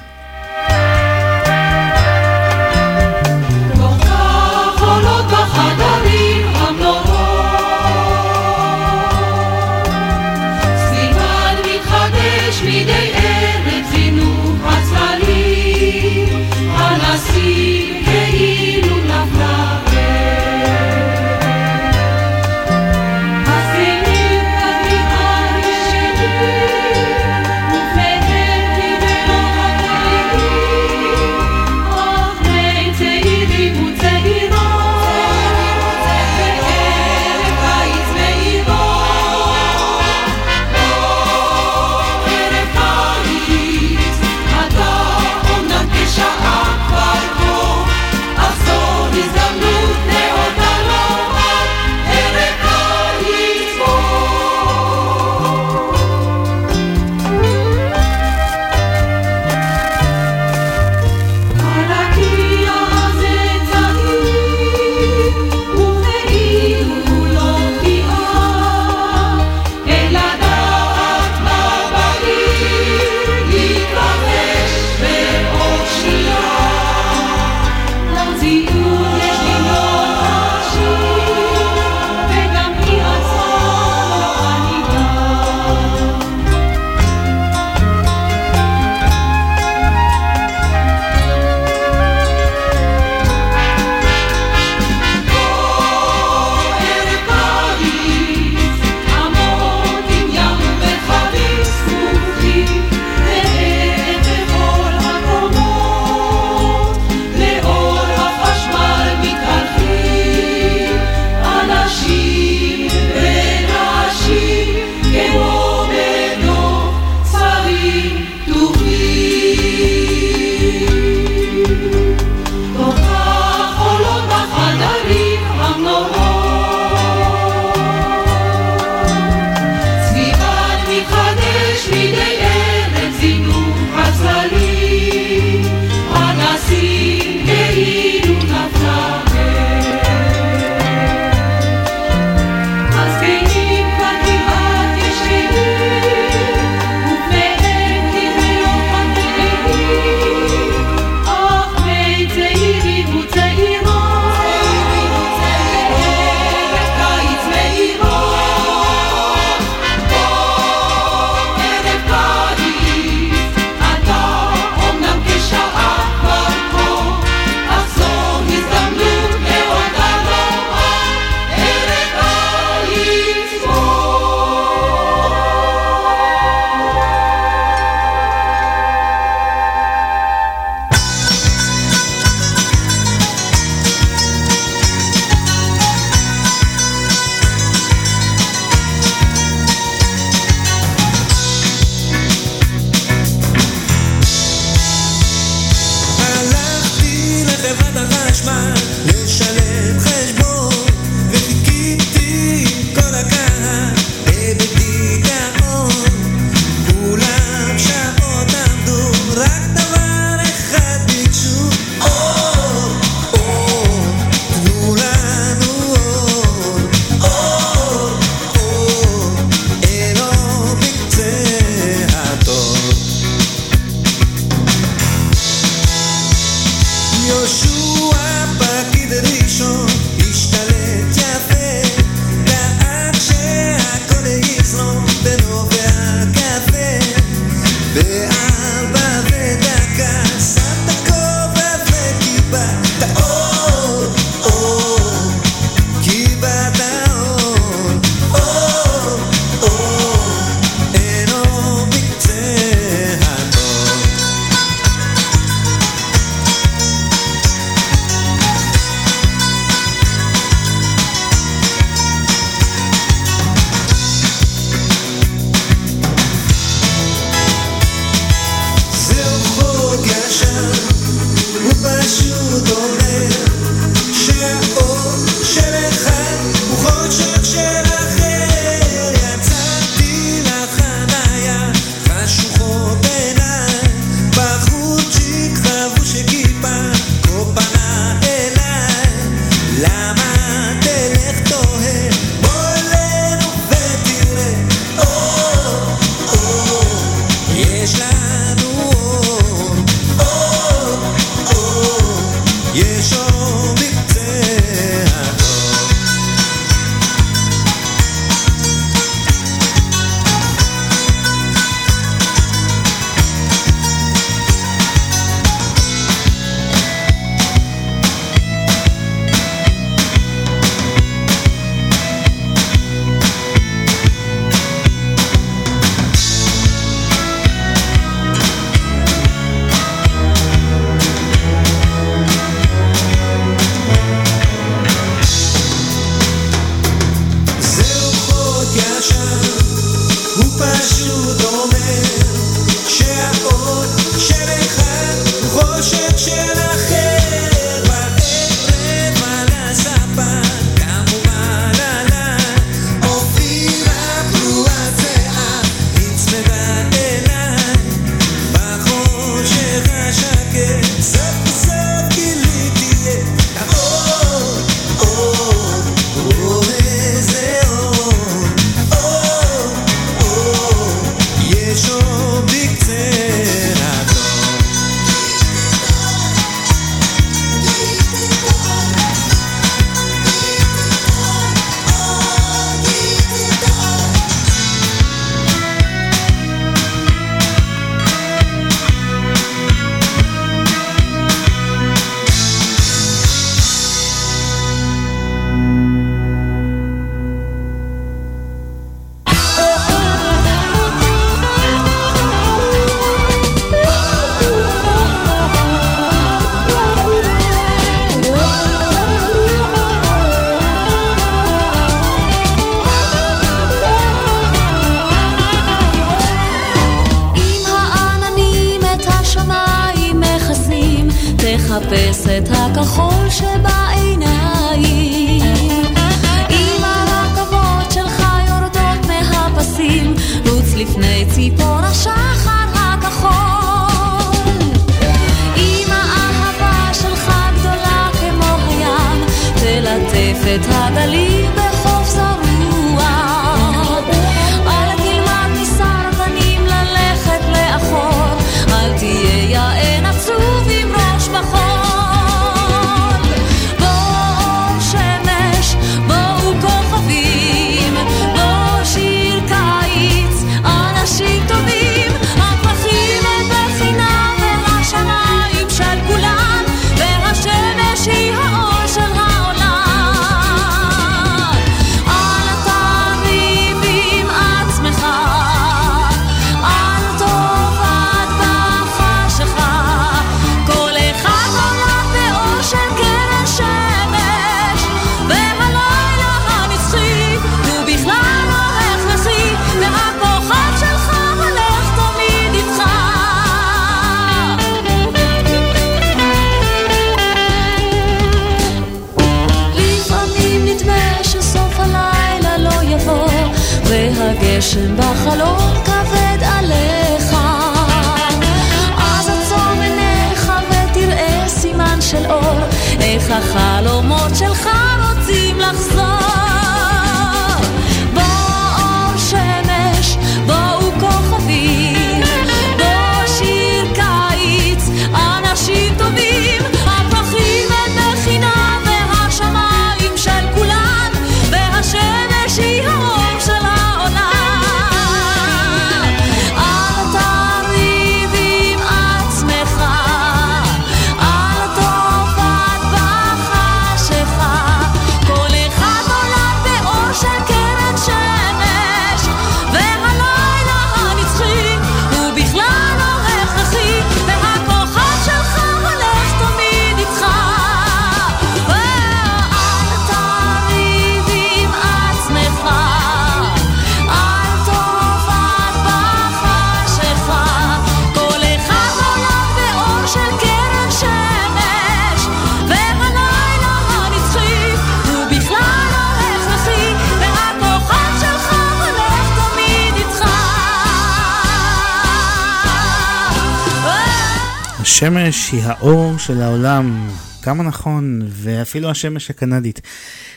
של העולם, כמה נכון, ואפילו השמש הקנדית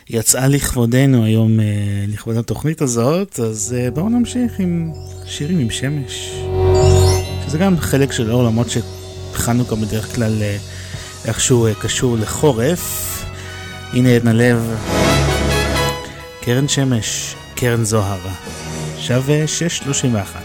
יצאה לכבודנו היום, אה, לכבוד התוכנית הזאת, אז אה, בואו נמשיך עם שירים עם שמש, שזה גם חלק של אור, למרות שחנוכה בדרך כלל אה, איכשהו קשור לחורף. הנה עדנה לב, קרן שמש, קרן זוהר, שווה 6.31.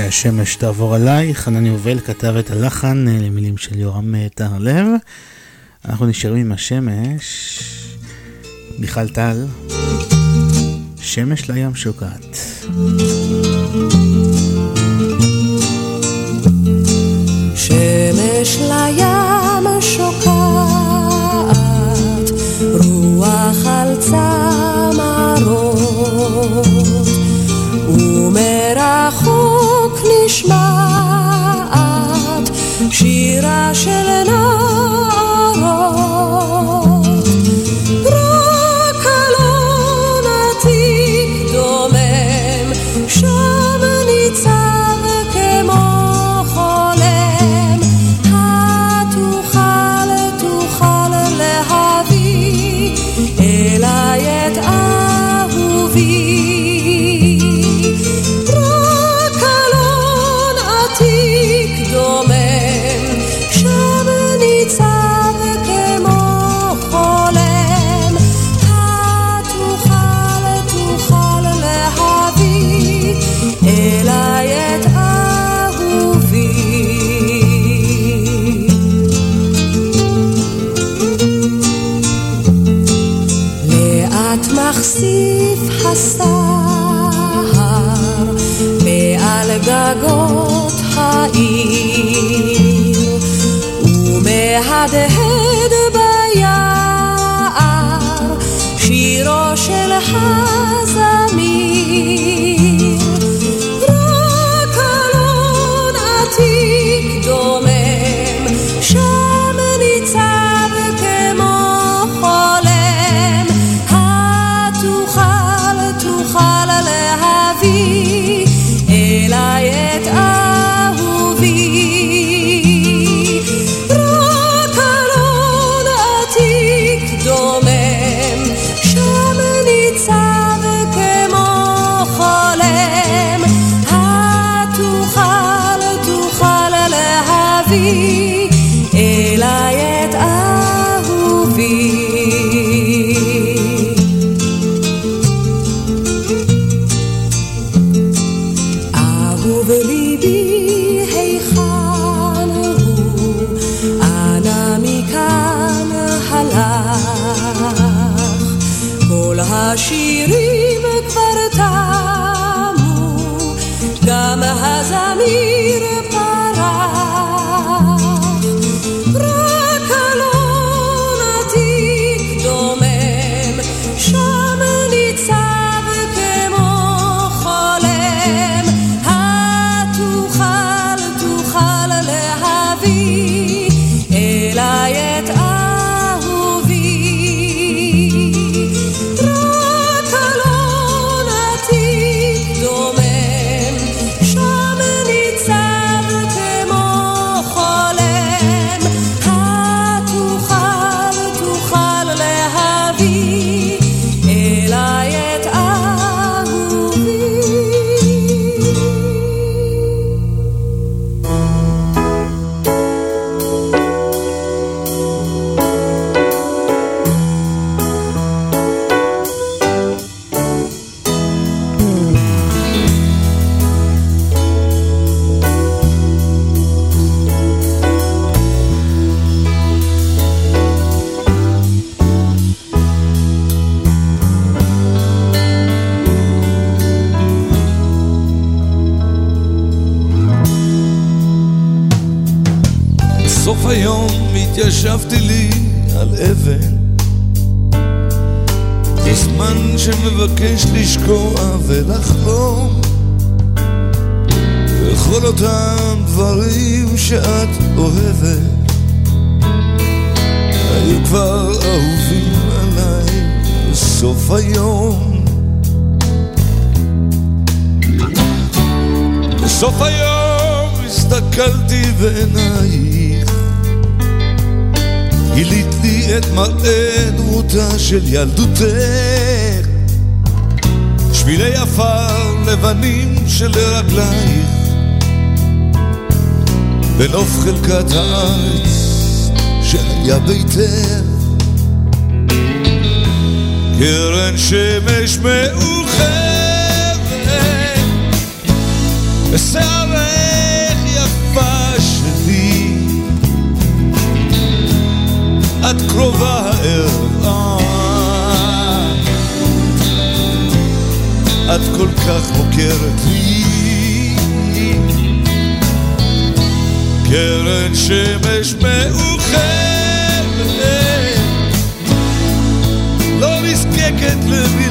שהשמש תעבור עליי, חנן יובל כתב את הלחן אה, למילים של יורם אה, טהרלב. אנחנו נשארים עם השמש, מיכל טל, שמש לים שוקעת. שמש לים שוקעת, רוח על צמרות, לשקוע ולחלום. וכל אותם דברים שאת אוהבת היו כבר אהובים עליי בסוף היום. בסוף היום הסתכלתי בעינייך גילית לי את מראה דמותה של ילדותך שבילי עפר לבנים שלרגלייך בנוף חלקת הארץ שהיה ביתך. קרן שמש מאוחרת בשערך יפה שלי. את קרובה הערב את כל כך מוכרת לי. קרן שמש מאוחרת לא נזקקת למילים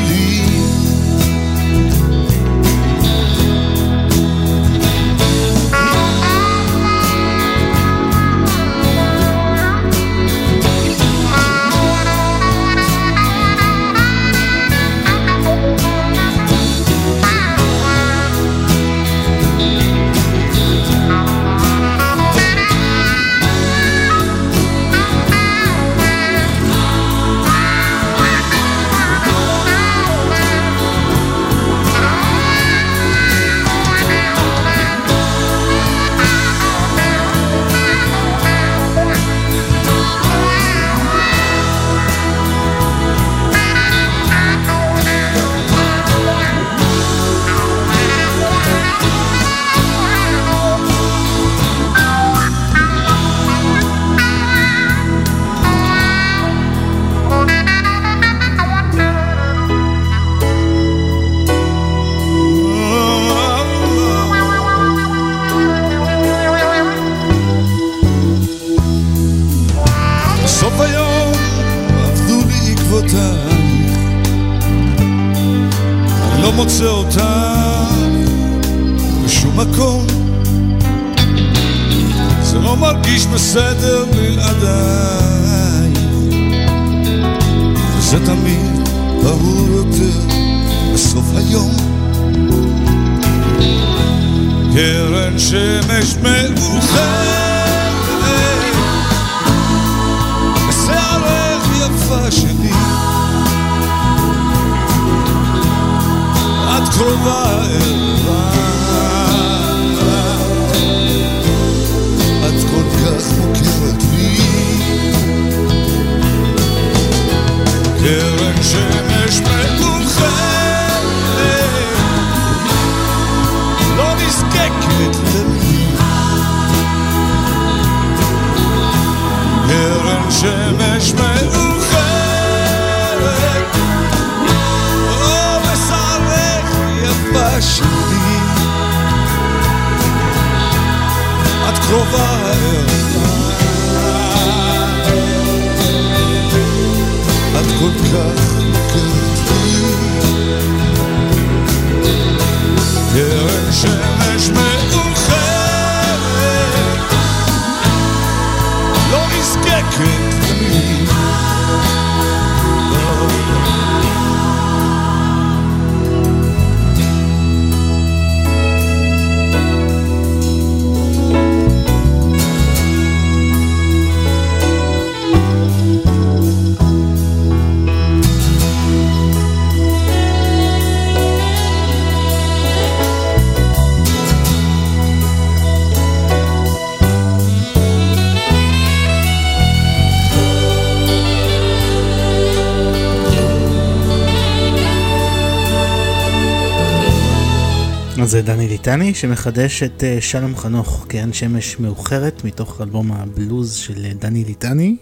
זה דני ליטני שמחדש את אה, שלום חנוך קרן שמש מאוחרת מתוך אלבום הבלוז של אה, דני ליטני.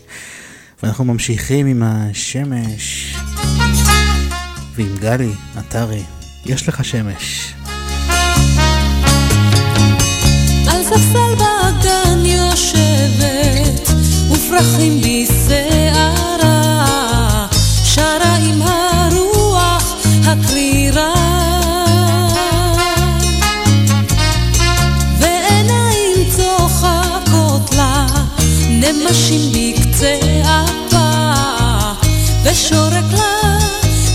ואנחנו ממשיכים עם השמש. ועם גלי עטרי יש לך שמש. על ספסל באגן יושבת, ופרחים בשערה, שרה עם הרוח הקרירה. נמשים בקצה אפה, ושורק לה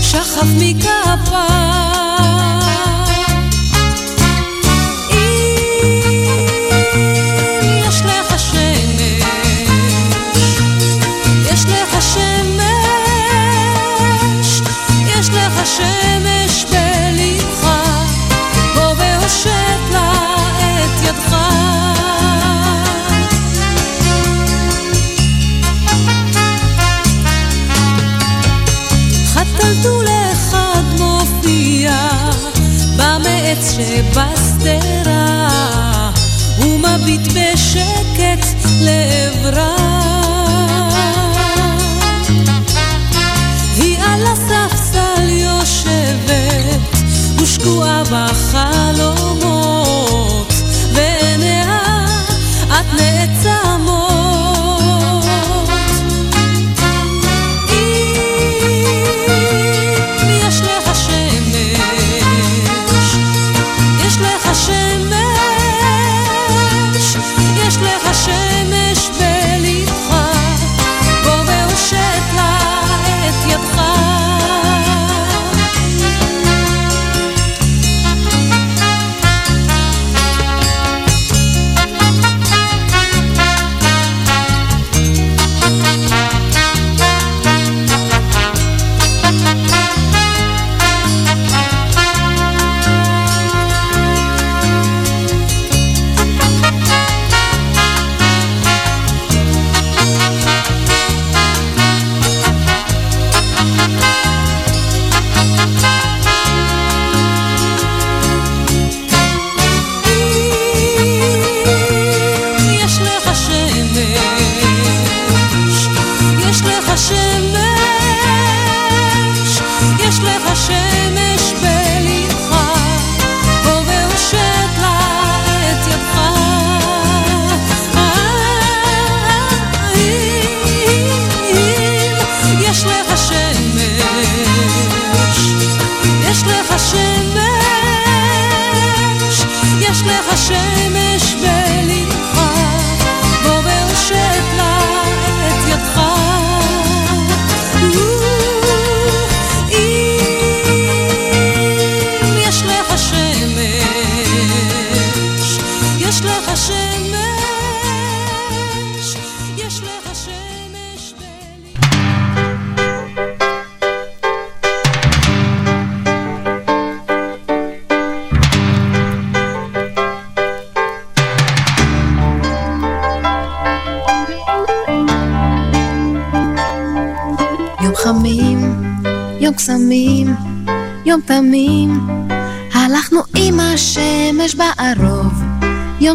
שחף מכפה. שבשדרה הוא מביט בשקט לעברה. היא על הספסל יושבת ושקועה בחלום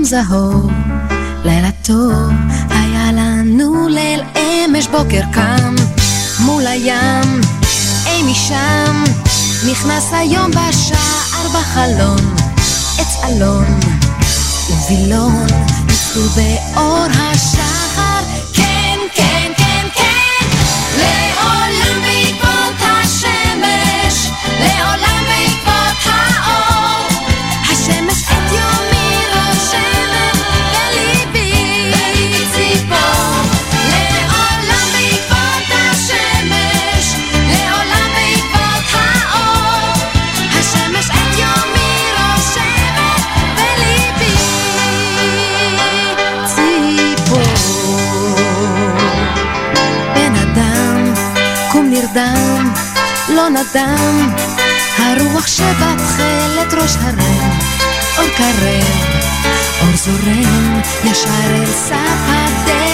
זהור, לילה טוב, היה לנו ליל אמש בוקר קם, מול הים, אי משם, נכנס היום בשער בחלון, עץ אלון, ווילון, נצלו באור השער. אדם, הרוח שבתכלת ראש הרם, אור קרב, אור זורם ישר אל סף הדרך.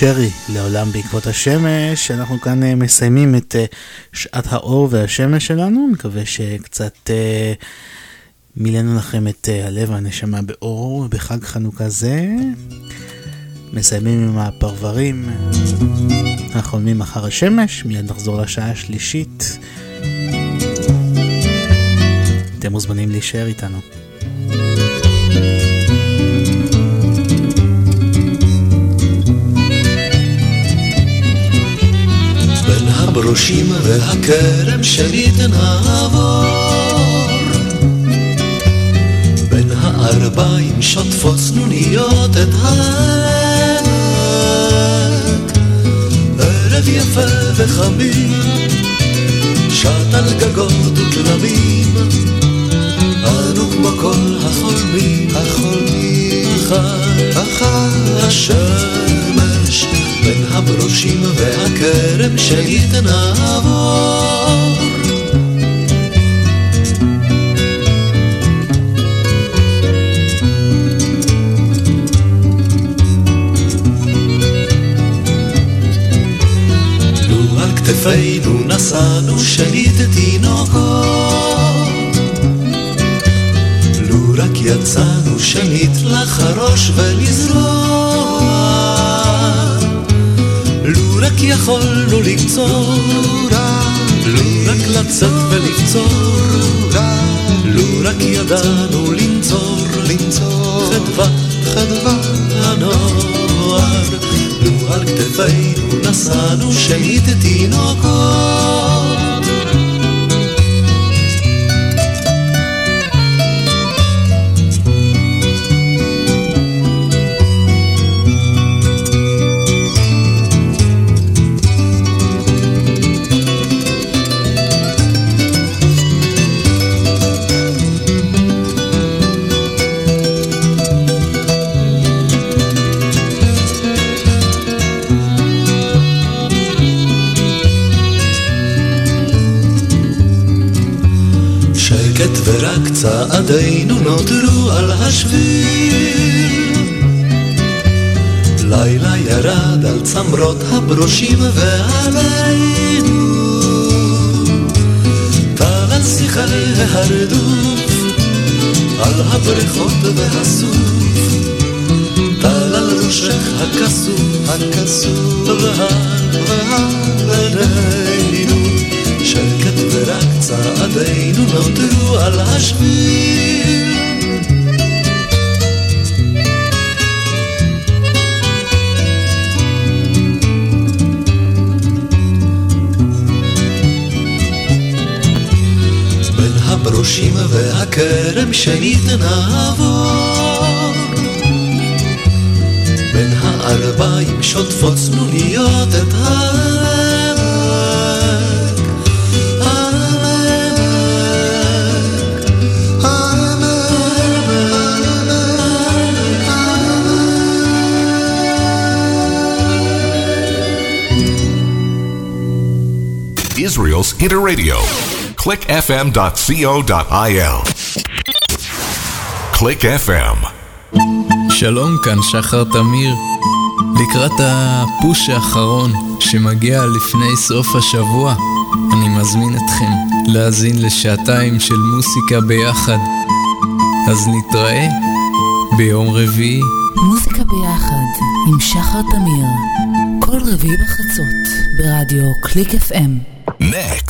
שרי לעולם בעקבות השמש. אנחנו כאן אה, מסיימים את אה, שעת האור והשמש שלנו, מקווה שקצת אה, מילאנו לכם את הלב והנשמה באור בחג חנוכה זה. מסיימים עם הפרברים החולמים אחר השמש, מיד נחזור לשעה השלישית. אתם מוזמנים להישאר איתנו. הברושים והכרם שלי תנעבור. בין הערביים שוטפות סנוניות את העמק ערב יפה וחמים שט על גגות ותלמים אנו כמו כל החולמים החולמים אחר אחר בין הברושים והכרם שלי תנעבור לו על כתפינו נשאנו שליט תינוקות לו רק יצאנו שנית לחרוש ולזרוע יכולנו לקצור לו רק לצאת ולקצור לו רק ידענו לנצור חדוות חדוות הנוער לו על כתפינו נשאנו שנית תינוקות צעדינו נותרו על השביל. לילה ירד על צמרות הברושים ועלינו. טל על שיחי ההרדוף על הבריכות והסוף. טל על ראשך הכסוף הכסוף והר צעדינו נותרו על השביל. בין הברושים והכרם שנית נעבור בין הערביים שוטפות צנוניות את העמק Israel's Interradio. clickfm.co.il. Click FM. שלום, כאן שחר תמיר. לקראת הפוש האחרון שמגיע לפני סוף השבוע, אני מזמין אתכם להאזין לשעתיים של מוסיקה ביחד. אז נתראה ביום רביעי. מוזיקה ביחד עם שחר תמיר, כל רביעי בחצות ברדיו קליק FM. Next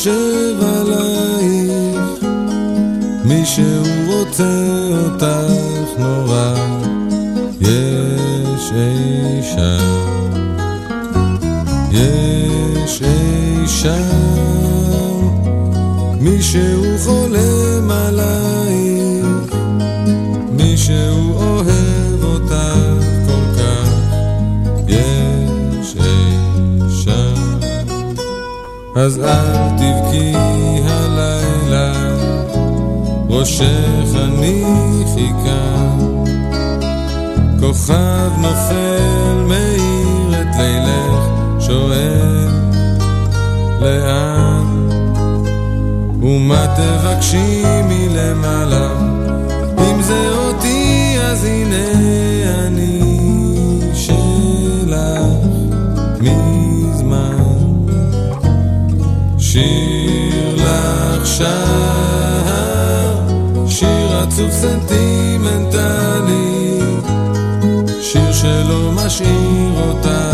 חושב עלייך. מישהו רוצה אותך נורא יש אי שם יש אי שם מישהו חולם עלייך. מישהו אוהב אותך כל כך יש אז אל תבכי הלילה ראשך הניחי כאן. כוכב נופל מאיר את לילך שואל לאן? ומה תבקשי מלמעלה? אם זה אותי אז הנה שר שיר עצוב סנטימנטלי שיר שלא משאיר אותך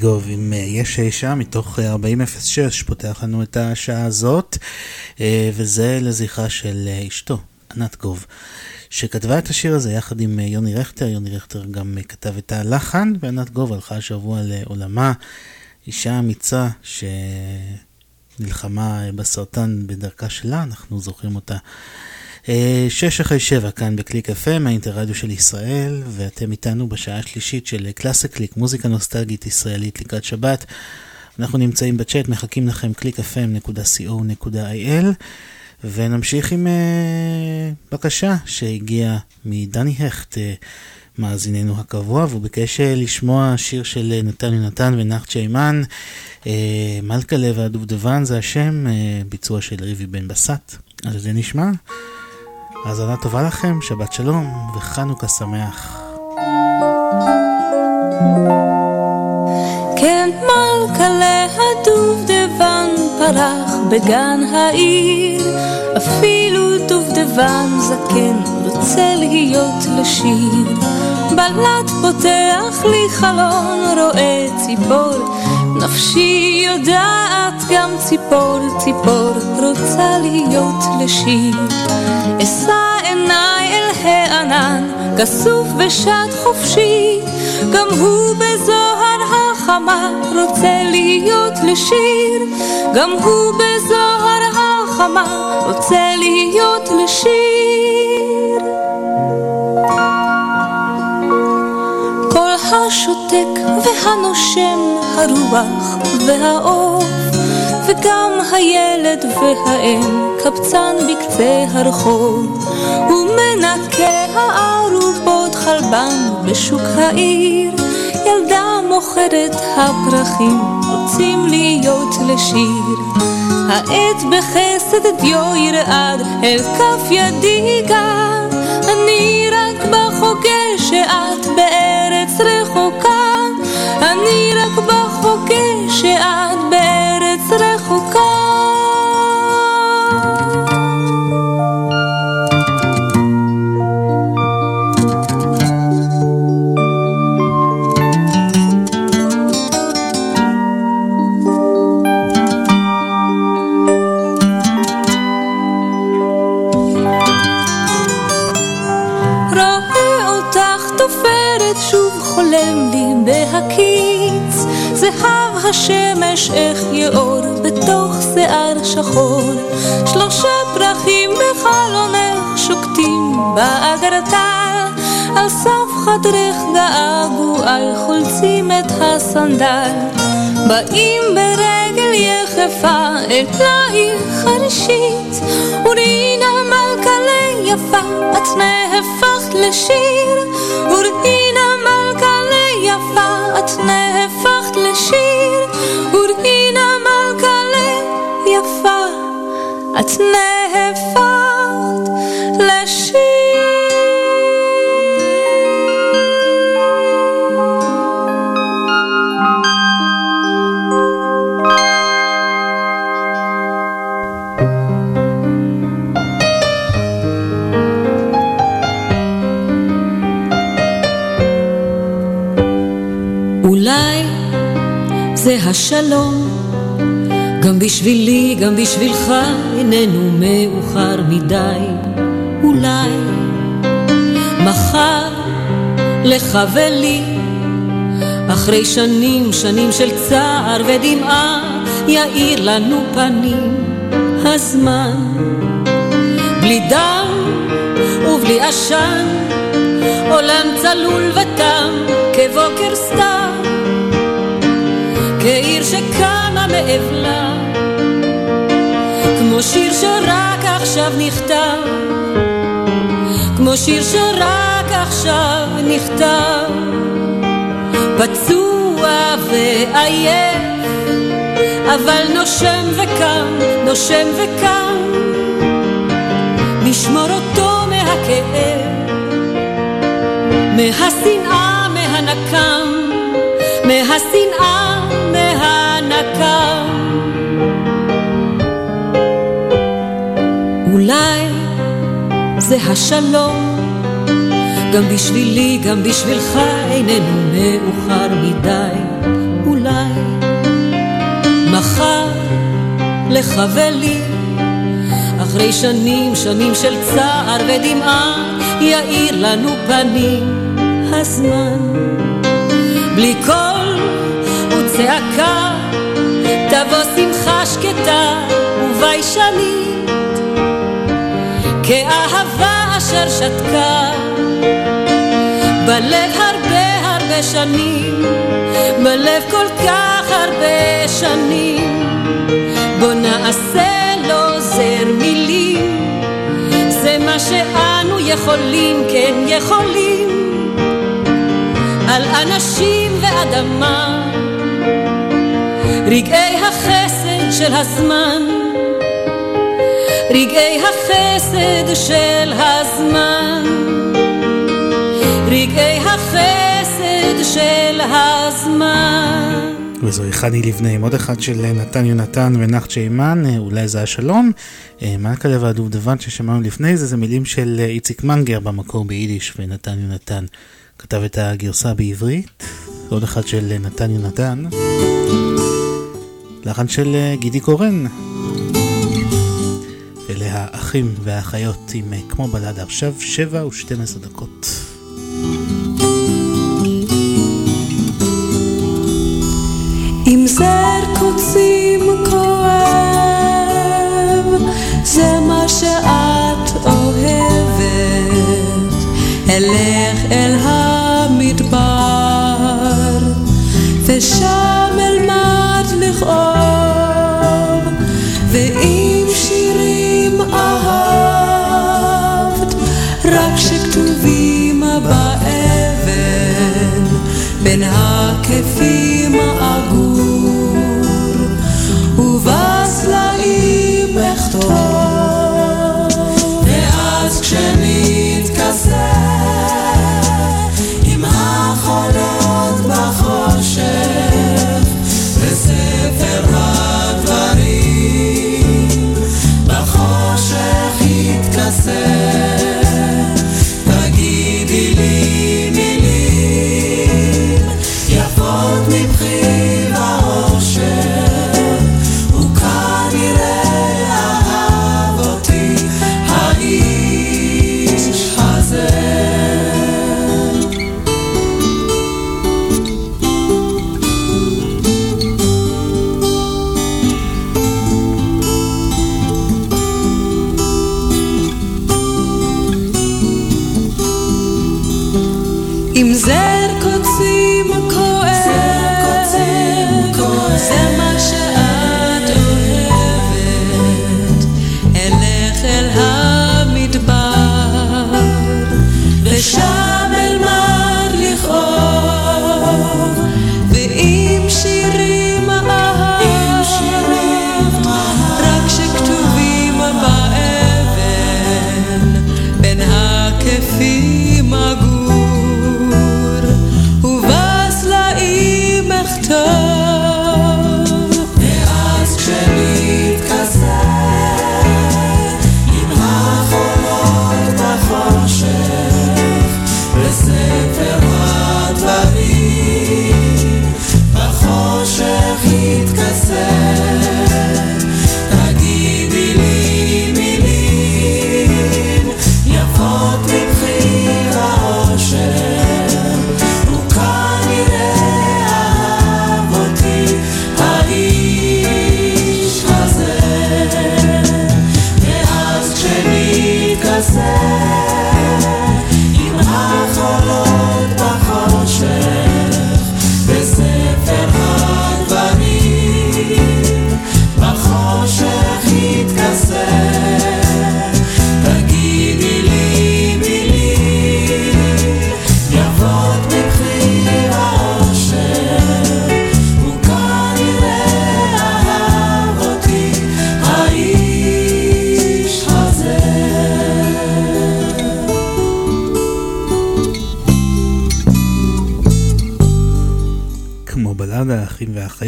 גוב עם אה, יש אי שם מתוך אה, 4006 פותח לנו את השעה הזאת אה, וזה לזכרה של אה, אשתו ענת גוב שכתבה את השיר הזה יחד עם אה, יוני רכטר, יוני רכטר גם אה, כתב את הלחן וענת גוב הלכה השבוע לעולמה, אישה אמיצה שנלחמה אה, בסרטן בדרכה שלה, אנחנו זוכרים אותה. אה, שש אחרי שבע כאן בקליק FM, האינטרדיו של ישראל, ואתם איתנו בשעה השלישית של קלאסי קליק, מוזיקה נוסטלגית ישראלית לקראת שבת. אנחנו נמצאים בצ'אט, מחכים לכם www.clickfm.co.il ונמשיך עם uh, בקשה שהגיעה מדני הכט, uh, מאזיננו הקבוע, והוא ביקש לשמוע שיר של נתן יונתן ונחת שיימן, uh, מלכה והדובדבן זה השם, uh, ביצוע של ריבי בן בסט. אז זה נשמע. האזנה טובה לכם, שבת שלום וחנוכה שמח. כן מלכה הדובדבן פרח בגן העיר, אפילו דובדבן זקן רוצה להיות לשיר. בלט פותח לי חלון, רואה ציפור, נפשי יודעת גם ציפור, ציפור רוצה להיות לשיר. אשא עיניי אל הענן, כסוף ושט חופשי, גם הוא בזוהר החמה רוצה להיות לשיר, גם הוא בזוהר החמה רוצה להיות לשיר. כל השותק והנושם, הרוח והעוף, וגם הילד והאם, קבצן בקצה הרחוב, ומנקה הארובות חלבן בשוק העיר. ילדה מוכרת הפרחים, רוצים להיות לשיר. העט בחסד דיו ירעד, אל כף ידי גע. אני רק בחוגה שאת בארץ רחוקה. אני רק בחוגה שאת בארץ רחוקה. השמש איך יאור בתוך שיער שחור. שלושה פרחים בחלונך שוקטים באגרטל על סף חדרך געגועי חולצים את הסנדל. באים ברגל יחפה אלייך הראשית וראינה מלכלה יפה את נהפכת לשיר. וראינה מלכלה יפה את נהפכת לשיר וראינה מלכלה יפה. את נהפכת לשיר השלום, גם בשבילי, גם בשבילך, איננו מאוחר מדי. אולי מחר לך ולי, אחרי שנים, שנים של צער ודמעה, יאיר לנו פנים הזמן. בלי דם ובלי עשן, עולם צלול ותם כבוקר סתם, שקמה מאבלה, כמו שיר שרק עכשיו נכתב, כמו שיר שרק עכשיו נכתב, פצוע ועייף, אבל נושם וקם, נושם וקם, נשמור אותו מהכאב. מהשנאה, מהנקם, מהשנאה, זה השלום, גם בשבילי, גם בשבילך, איננו מאוחר מדי. אולי מחר לך ולי, אחרי שנים, שנים של צער ודמעה, יאיר לנו פנים הזמן. בלי קול וצעקה, תבוא שמחה שקטה וביישנית, כאהבה אשר שתקה, בלב הרבה הרבה שנים, בלב כל כך הרבה שנים, בוא נעשה לו זר מילים, זה מה שאנו יכולים, כן יכולים, על אנשים ואדמה, רגעי החסד של הזמן, רגעי החסד של הזמן, רגעי החסד של הזמן. וזוהי חני לבנה עם עוד אחד של נתן יונתן ונחת שיימן, אה, אולי זה השלום. אה, מלכה והדובדבן ששמענו לפני זה, זה מילים של אה, איציק מנגר במקור ביידיש ונתן יונתן כתב את הגרסה בעברית. עוד אחד של נתן יונתן. לחן של גידי קורן. אלה האחים והאחיות עם אה, כמו בלד עכשיו, 7 ו-12 דקות. אם זר קוצים כואב, זה מה שאת אוהבת, אלך אל ה...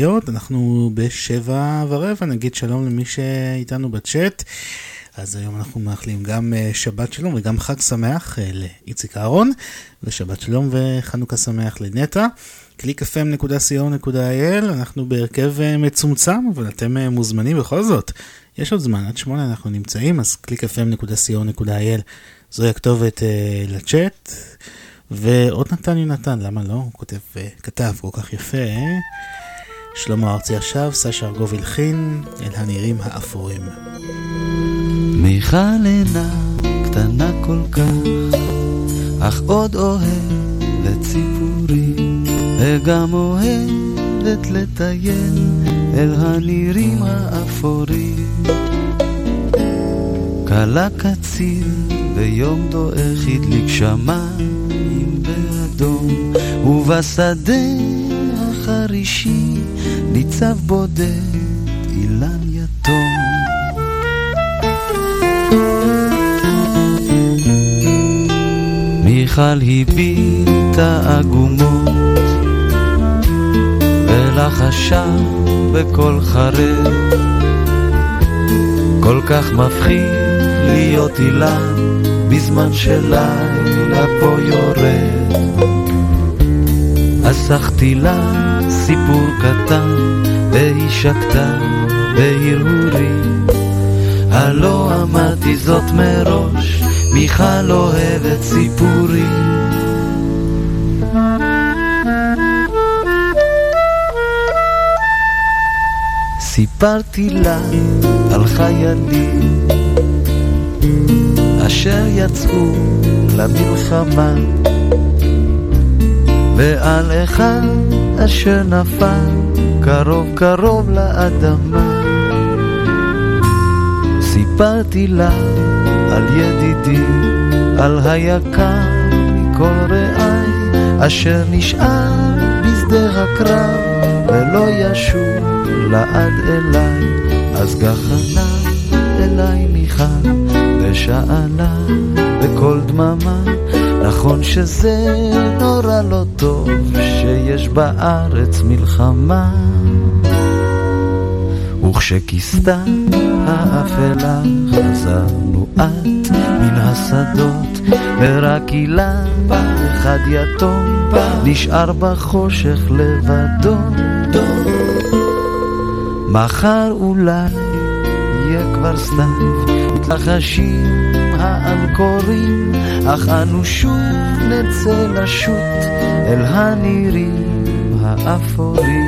ואחיות, אנחנו בשבע ורבע, נגיד שלום למי שאיתנו בצ'אט. אז היום אנחנו מאחלים גם אה, שבת שלום וגם חג שמח אה, לאיציק אהרון, ושבת שלום וחנוכה שמח לנטע. www.clickfm.co.il אנחנו בהרכב אה, מצומצם, אבל אתם מוזמנים בכל זאת. יש עוד זמן, עד שמונה אנחנו נמצאים, אז www.clickfm.co.il זוהי הכתובת אה, לצ'אט. ועוד נתן יונתן, למה לא? הוא כותב, אה, כתב כל כך יפה, אה? שלמה ארצי עכשיו, סשה ארגוב הלחין, אל הנראים האפורים. מיכל אינה קטנה כל כך, אך עוד אוהבת ציפורים, וגם אוהבת לטייל אל הנירים האפורים. כלה קציר ביום דועך הדליק שמיים באדום, ובשדה החרישי ניצב בודד אילן יתום. מיכל הביטה עגומות ולחשה בקול חרד כל כך מפחיד להיות אילן בזמן שלילה פה יורד אסחתי לה סיפור קטן והיא שקטה בהרהורים הלא אמרתי זאת מראש מיכל אוהבת סיפורים. סיפרתי לה על חיילים אשר יצאו למלחמה ועל אחד אשר נפל קרוב קרוב לאדמה. סיפרתי לה על ידידי, על היקר מכל רעי אשר נשאר בשדה הקרב, ולא ישוב לעד אליי, אז גחנה אליי מיכל, ושאלה בקול דממה, נכון שזה נורא לא טוב, שיש בארץ מלחמה. וכשכיסתה האפלה חזרנו את מן השדות ורק אילן אחד יתום נשאר בחושך לבדו מחר אולי יהיה כבר סתיו מתלחשים האנקורים אך אנו שוב נצא לשוט אל הנירים האפורים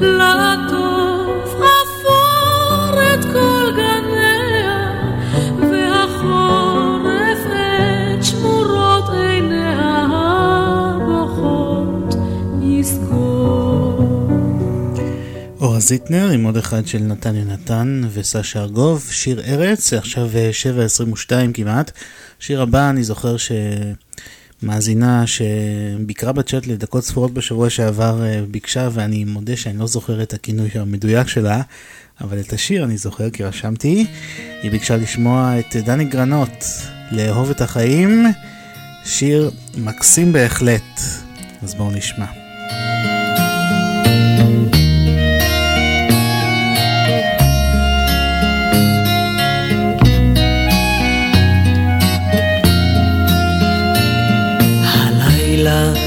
כל שמורות זיטנר עם עוד אחד של נתן יונתן וסשה ארגוב, שיר ארץ, עכשיו אה, 7.22 כמעט. שיר הבא, אני זוכר שמאזינה שביקרה בצ'אט לדקות ספורות בשבוע שעבר אה, ביקשה, ואני מודה שאני לא זוכר את הכינוי המדויק שלה, אבל את השיר אני זוכר כי רשמתי. היא ביקשה לשמוע את דני גרנות, לאהוב את החיים, שיר מקסים בהחלט. אז בואו נשמע.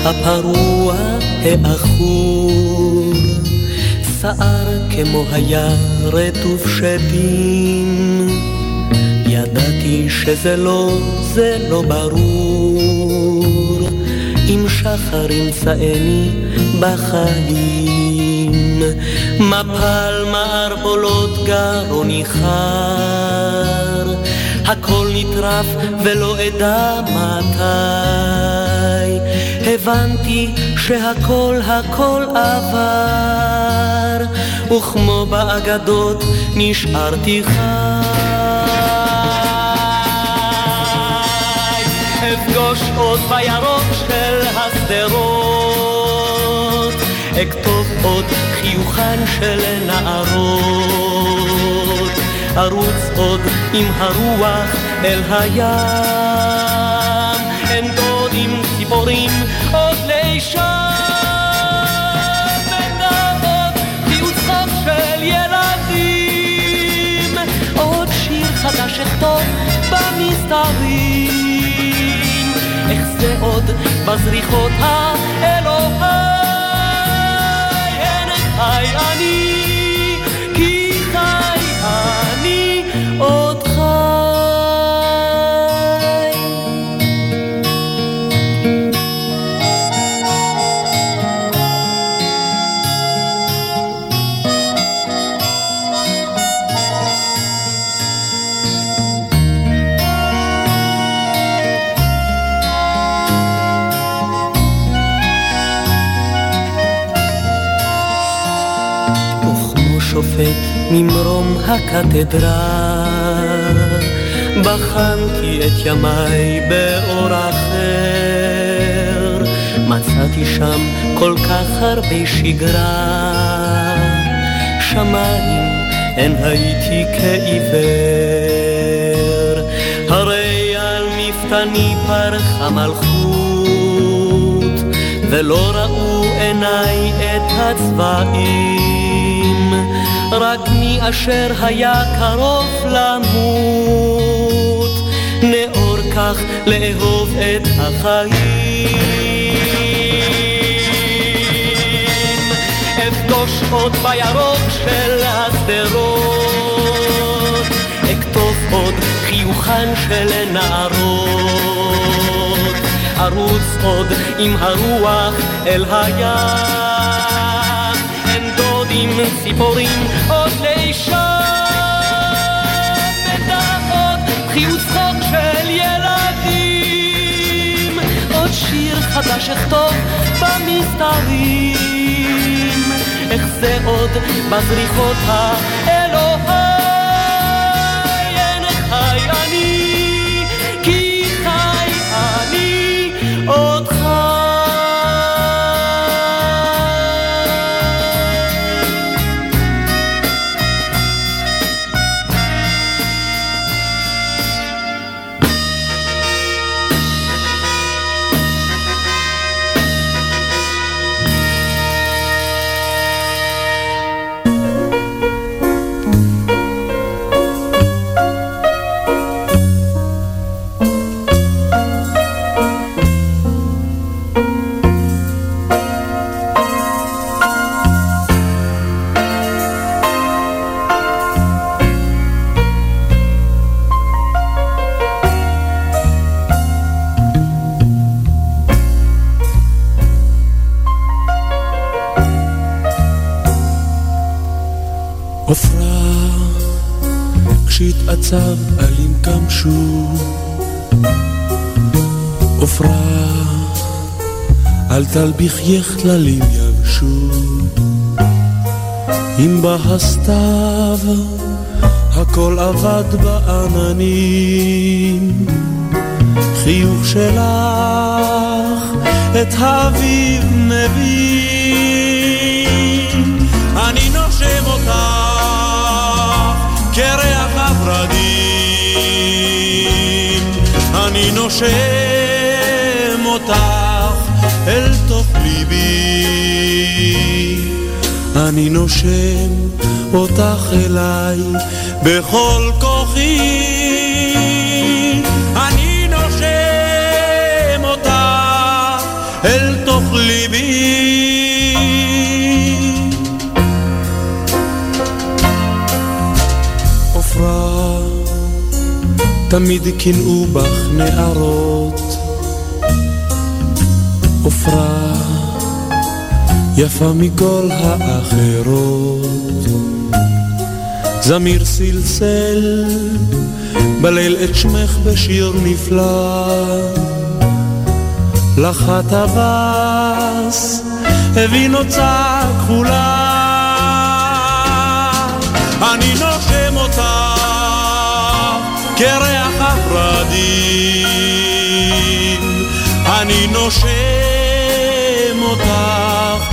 הפרוע העכור, שער כמו היה רטוב שדים. ידעתי שזה לא, זה לא ברור, אם שחר ימצאני בחיים. מפל מערבולות גרון ניחר, הכל נטרף ולא אדע מתי. הבנתי שהכל הכל עבר, וכמו באגדות נשארתי חי. אפגוש עוד בירוק של השדרות, אכתוב עוד חיוכן של נערות, ארוץ עוד עם הרוח אל הים, במסתרים. איך זה עוד בזריחות האלוהי, הן חי אני, ממרום הקתדרה, בחנתי את ימיי באור אחר, מצאתי שם כל כך הרבה שגרה, שמיים אין הייתי כעיוור, הרי על מפתני פרחה מלכות, ולא ראו עיניי את הצבעים, רק מי אשר היה קרוב למות, נאור כך לאהוב את החיים. אפגוש עוד בירוק של השדרות, אכתוב עוד חיוכן של נערות, ארוץ עוד עם הרוח אל הים, עם ציפורים ודעות חיוץ חוק של ילדים, עוד שיר חדש אכתוב במסתרים, איך זה עוד בזריחות האלוהי, אל תלביך כללים יבשו. אם בא הסתיו, הכל אבד בעננים. חיוך שלך את האביב מביא. אני נושם אותך כריח הורדים. אני נושם אני נושם אותך אליי בכל כוחי. אני נושם אותך אל תוך ליבי. תמיד קינאו בך נערות. עופרה, יפה מכל האחרות. זמיר סלסל בליל את שמך בשיר נפלא. לך הטווס הביא נוצה כחולה. אני נושם אותה כריח הורדים. אני נושם אותך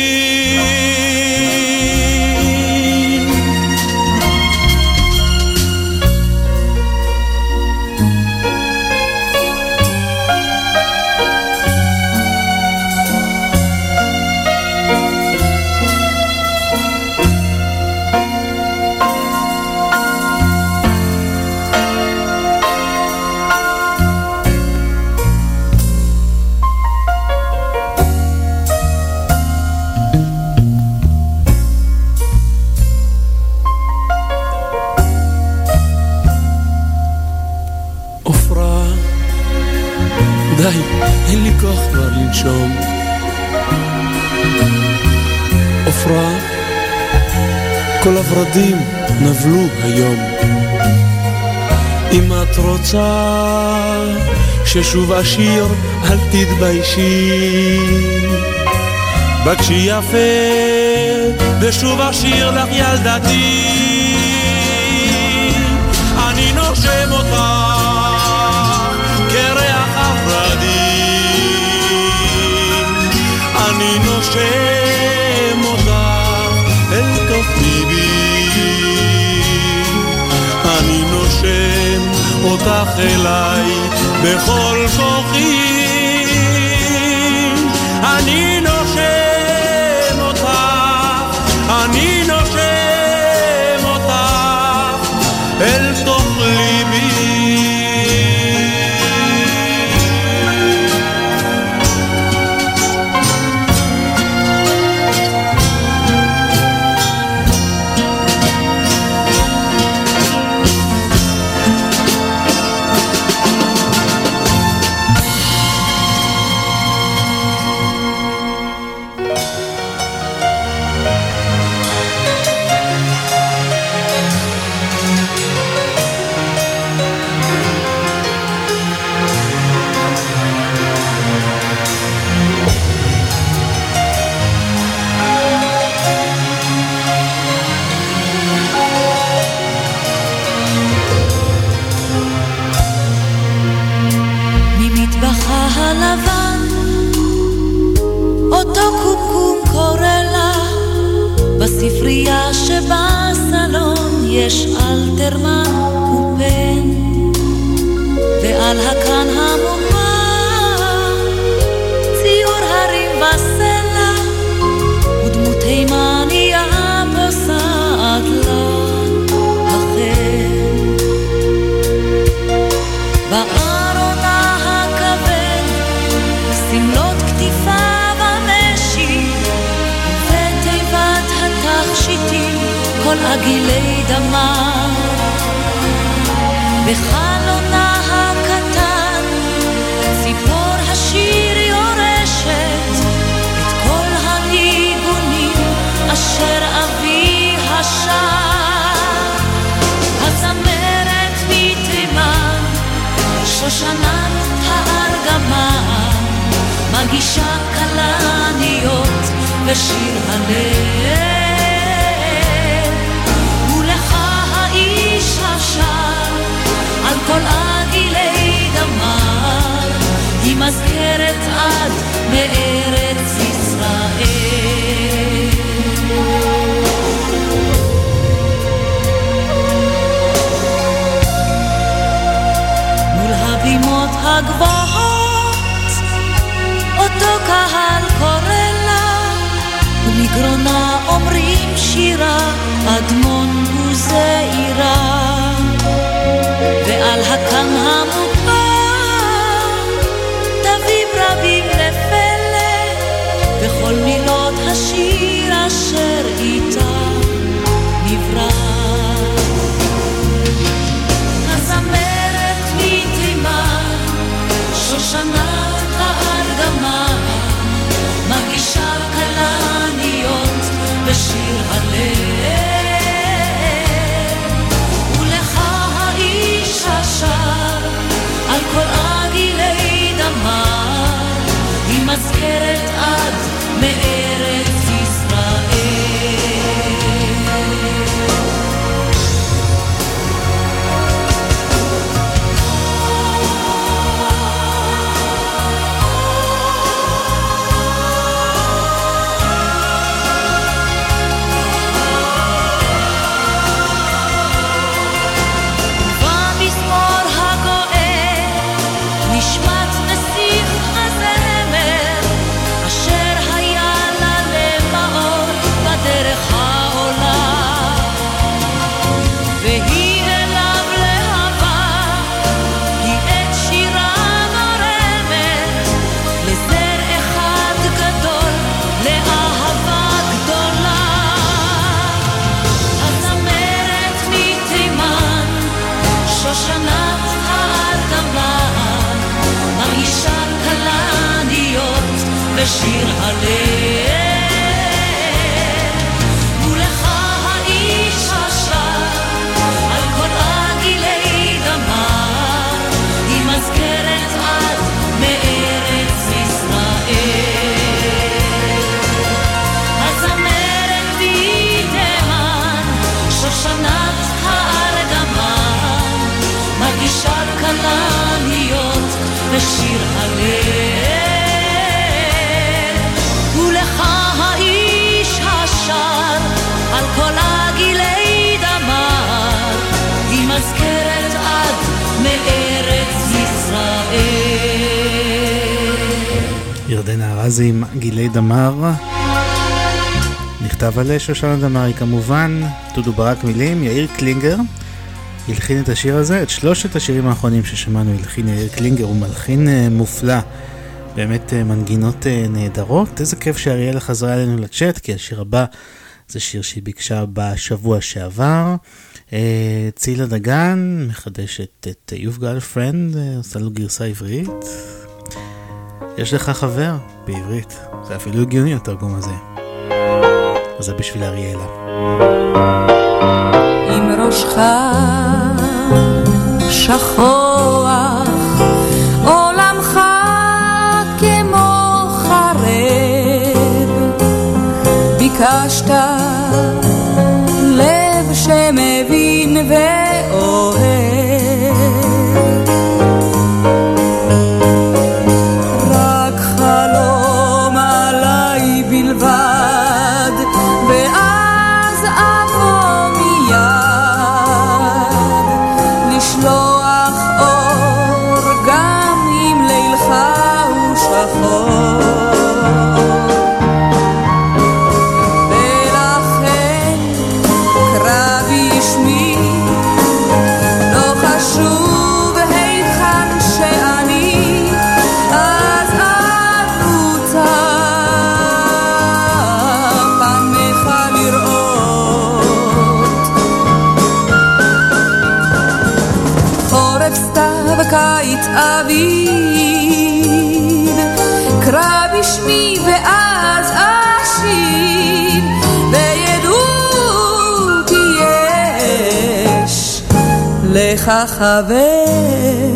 ששוב אשיר, אל תתביישי. בקשי יפה, ושוב אשיר לך ילדתי. אני נושם אותך כריח הורדים. אני נושם אותך אל תוך ליבי. אני נושם אותך אליי בכל כוחי. אלתרמן ופן, ועל הקן המוגבר ציור הרים וסלע, ודמות תימניה פוסעת לה המשי, ובתיבת התכשיטים כל עגילי דמה. בחלונה השיר יורשת את כל הניגונים אשר שושנת הארגמן מגישה כלניות ושיר הלב כל עגילי דמר היא מזכרת עד מארץ ישראל. מול הבימות הגבוהות, אותו קהל קורא לה, ומגרונה שנה הארגמה מרגישה קלה להיות בשיר הלב. ולך האיש השר על כל עגילי דמה היא מזכרת ירדנה ארזי עם גילי דמר. נכתב על שושנה דמארי כמובן, דודו ברק מילים, יאיר קלינגר הלחין את השיר הזה, את שלושת השירים האחרונים ששמענו הלחין יאיר קלינגר, הוא מלחין אה, מופלא, באמת אה, מנגינות אה, נהדרות, איזה כיף שאריאלה חזרה אלינו לצ'אט, כי השיר הבא זה שיר שהיא ביקשה בשבוע שעבר. צילה דגן מחדשת את You've Got a Friend, עושה לו גרסה עברית. יש לך חבר בעברית, זה אפילו הגיוני התרגום הזה. אז זה בשביל אריאלה. עם ראשך שכוח, עולמך כמו חרב, ביקשת לב שמבין ואוהב. לך חבר.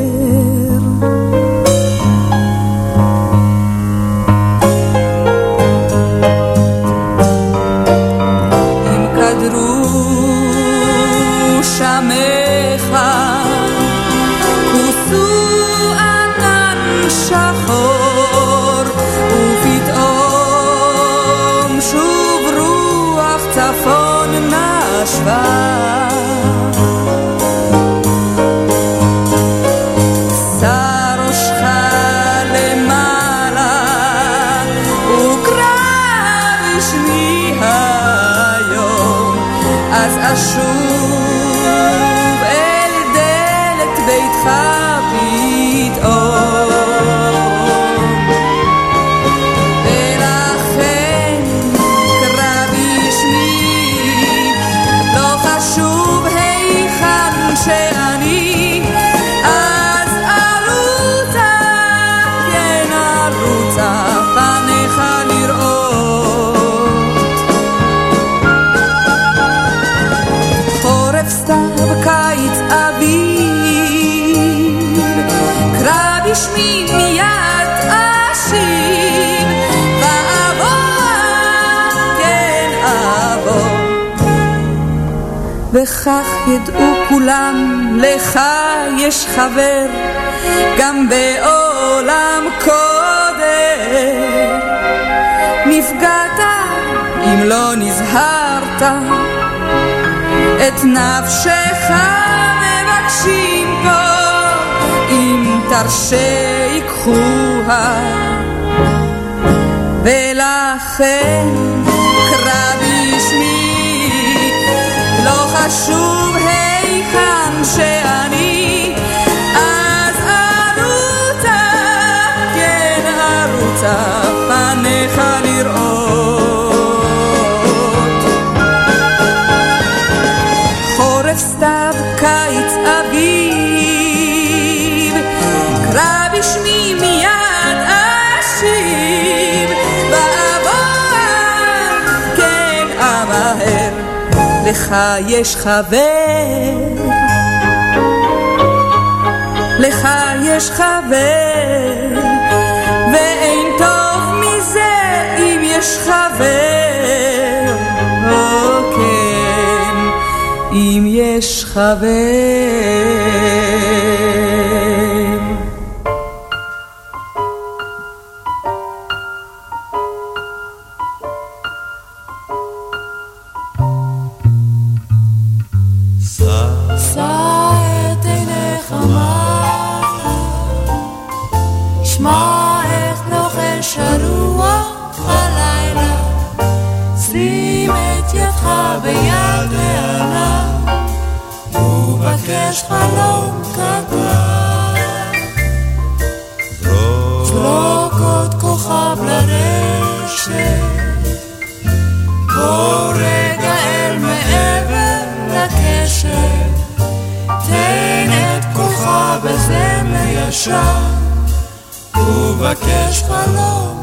וכך ידעו כולם, לך יש חבר, גם בעולם קודם. נפגעת אם לא נזהרת, את נפשך מבקשים פה, אם תרשה ייקחוה. ולכן בשמי, חשוב היכן שאני, אז ארוצה, כן ארוצה, לך יש חבר, לך יש חבר, ואין טוב מזה אם יש חבר, או כן, אם יש חבר. ובקש חלום קטן. זרוק עוד כוכב לרשת, בוא רגע אל מעבר לקשת, תן את כוחה בזמר ישן, ובקש חלום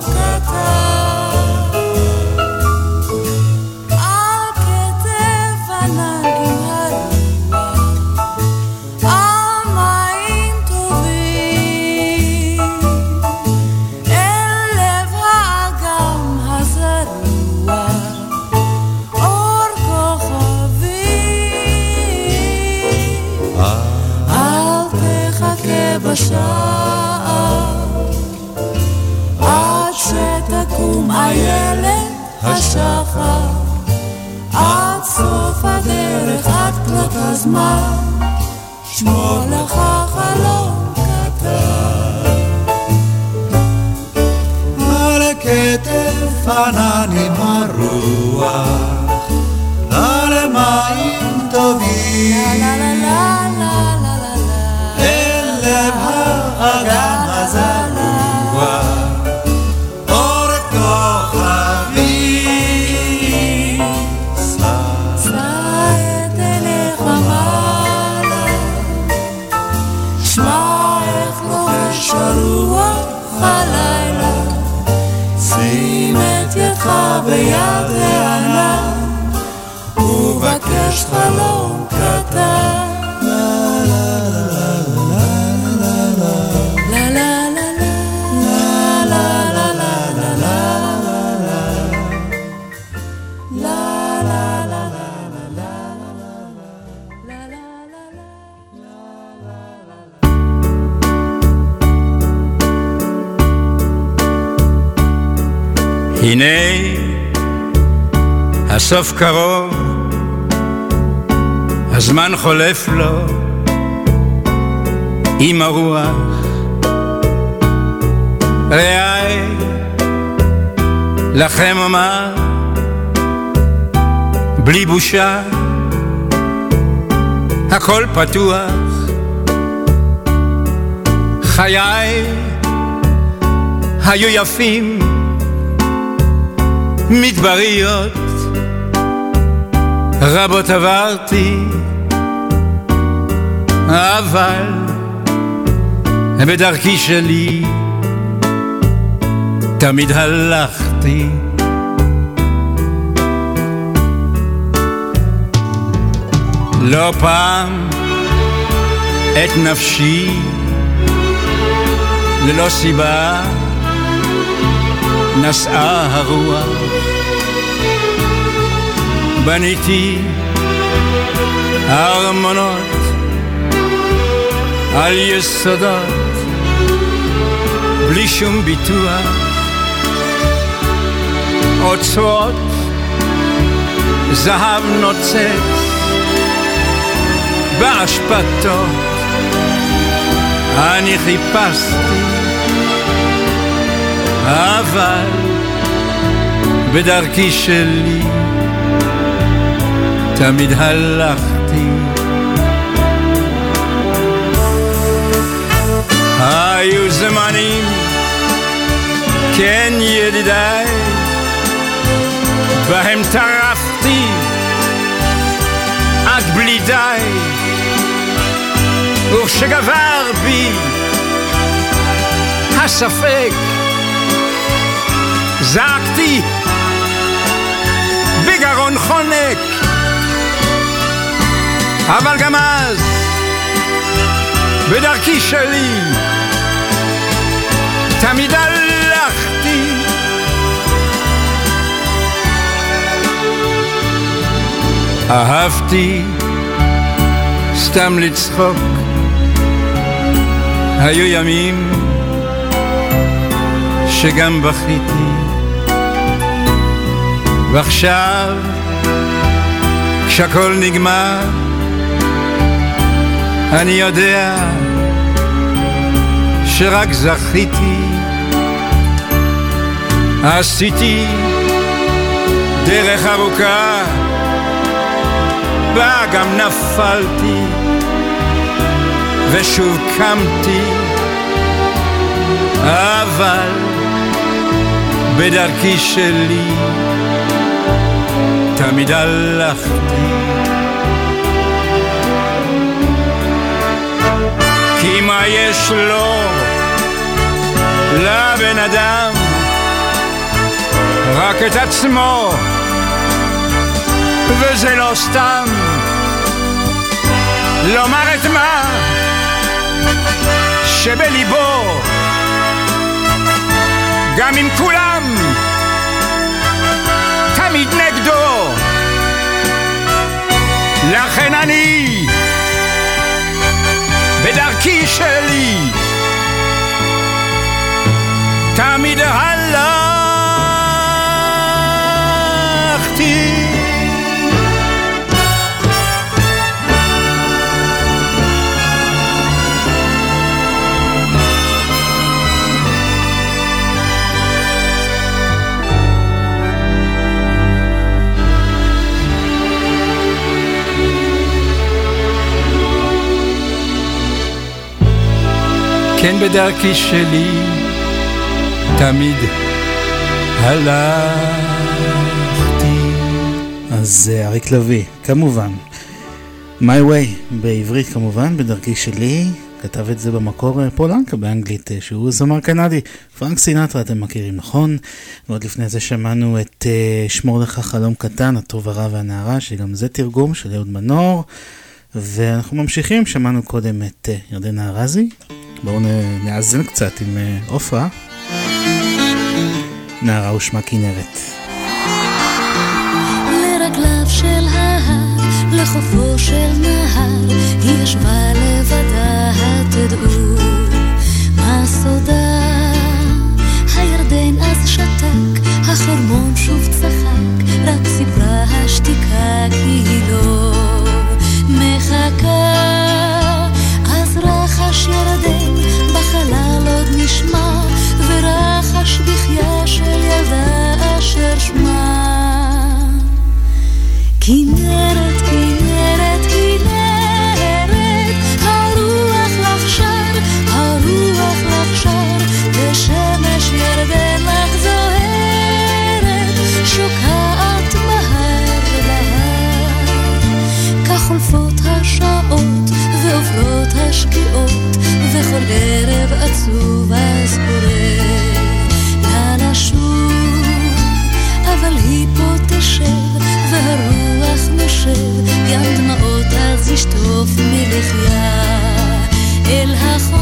הסוף קרוב, הזמן חולף לו עם הרוח. רעי, לכם אומר, בלי בושה, הכל פתוח. חיי היו יפים, מדבריות, רבות עברתי, אבל בדרכי שלי תמיד הלכתי. לא פעם את נפשי ללא סיבה נשאה הרוח בניתי ארמונות על יסודות בלי שום ביטוח. אוצרות זהב נוצץ באשפתות אני חיפשתי אבל בדרכי שלי תמיד הלכתי. היו זמנים, כן ידידיי, בהם טרפתי עד בלי די, וכשגבר בי הספק, זעקתי בגרון חונק, אבל גם אז, בדרכי שלי, תמיד הלכתי. אהבתי סתם לצחוק. היו ימים שגם בכיתי. ועכשיו כשהכל נגמר אני יודע שרק זכיתי עשיתי דרך ארוכה בה גם נפלתי ושוב קמתי אבל בדרכי שלי תמיד הלכתי כי מה יש לו לבן אדם רק את עצמו וזה לא סתם. לומר את מה שבליבו גם אם כולם תמיד נגדו. לכן אני בדרכי שלי תמיד הלכתי כן בדרכי שלי תמיד הלכתי. אז אה, אריק לביא, כמובן. My way, בעברית כמובן, בדרכי שלי. כתב את זה במקור אה, פולנקה באנגלית, אה, שהוא זמר קנדי. פרנק סינטרה אתם מכירים, נכון? ועוד לפני זה שמענו את שמור לך חלום קטן, הטוב הרע והנערה, שגם זה תרגום של אהוד מנור. ואנחנו ממשיכים, שמענו קודם את ירדנה ארזי. בואו נאזן קצת עם עופרה. נערה ושמה כנרת. לרגליו של נהר, היא ישבה לבדה, תדעו מה סודה. הירדן אז שתק, החרמון שוב צחק, רק סיפרה השתיקה לא מחכה. אז רחש ירדן בכיה של ילדה אשר שמה. כנרת, כנרת, כנרת, הרוח לך שר, הרוח לך שר, ושמש ירדן לך זוהרת, שוקעת מהר להר. כך חולפות השעות, ועוברות השקיעות, וכל ערב עצוב נושב, ים דמעות אז ישטוף מלחייה אל החוף,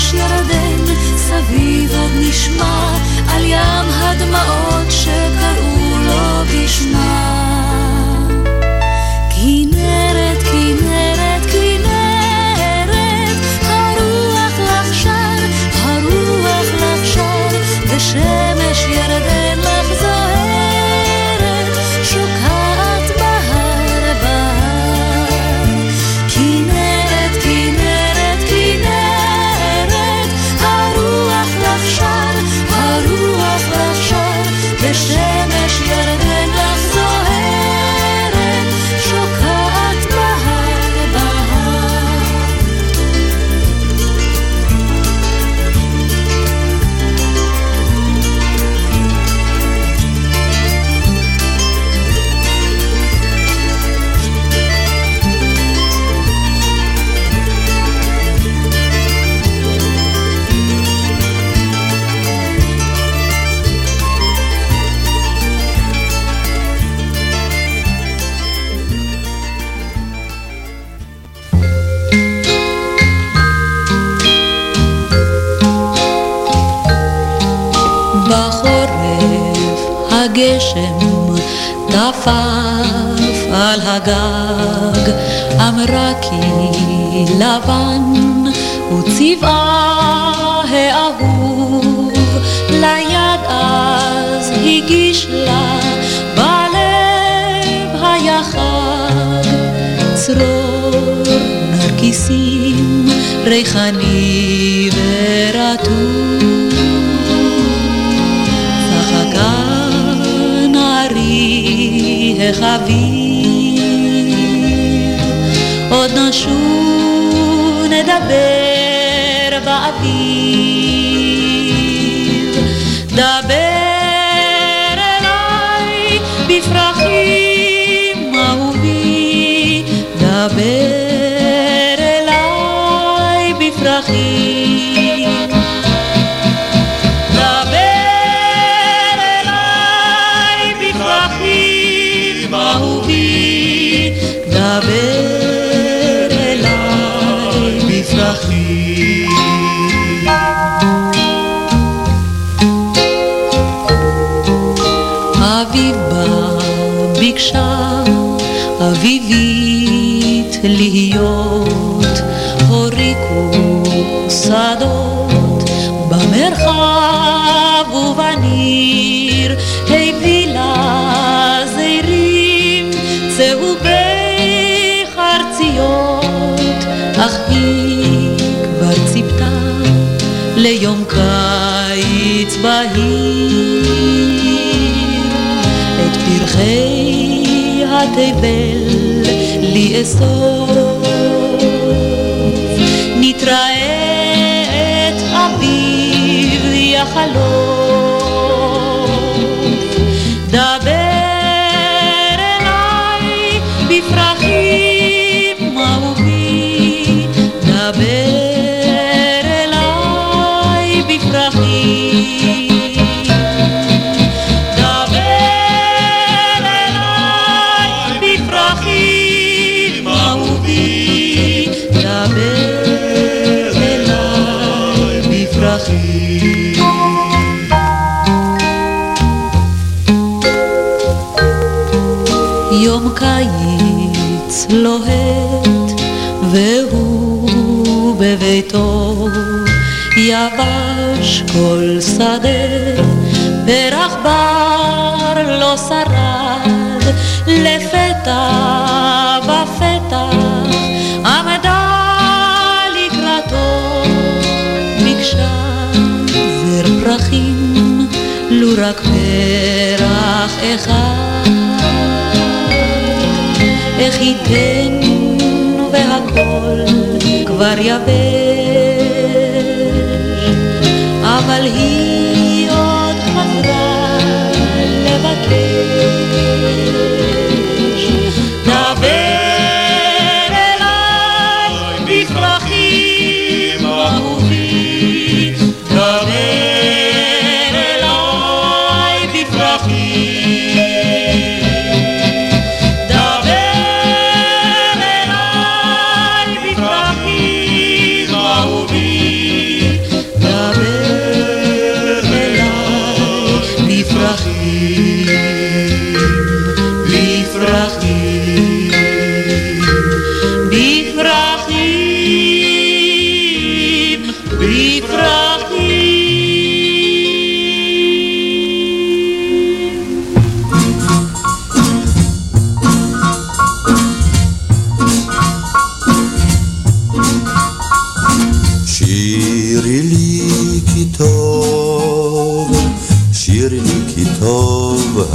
ראש ירדן, סביב עוד נשמע על ים הדמעות שקראו לו בשמה. עפעף על הגג, אמרה כי לבן הוא צבעה האהוב, ליד אז הגיש לה בלב היחד, צרור נרקיסים ריחני ורטוב. לך אוויר, עוד נשוב נדבר. תבל לי אסור. יבש כל שדה, פרח בר לא שרד, לפתע בפתח עמדה לקראתו, ביקשה זר פרחים, לו רק פרח אחד. איך ייתן והכל כבר יבש He.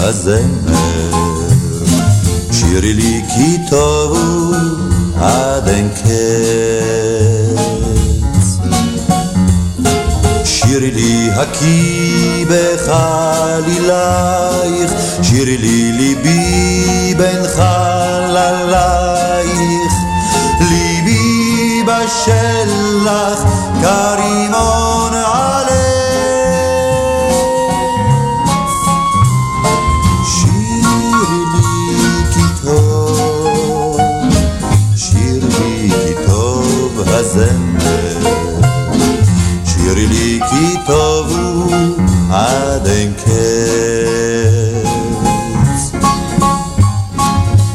הזמר, שירי לי כי טוב הוא עד אין קץ. שירי לי הקי בחלילייך, שירי לי ליבי בין חללייך, ליבי בשלח כרימון עלך. הזמר, שירי לי כי טוב הוא עד אין קץ.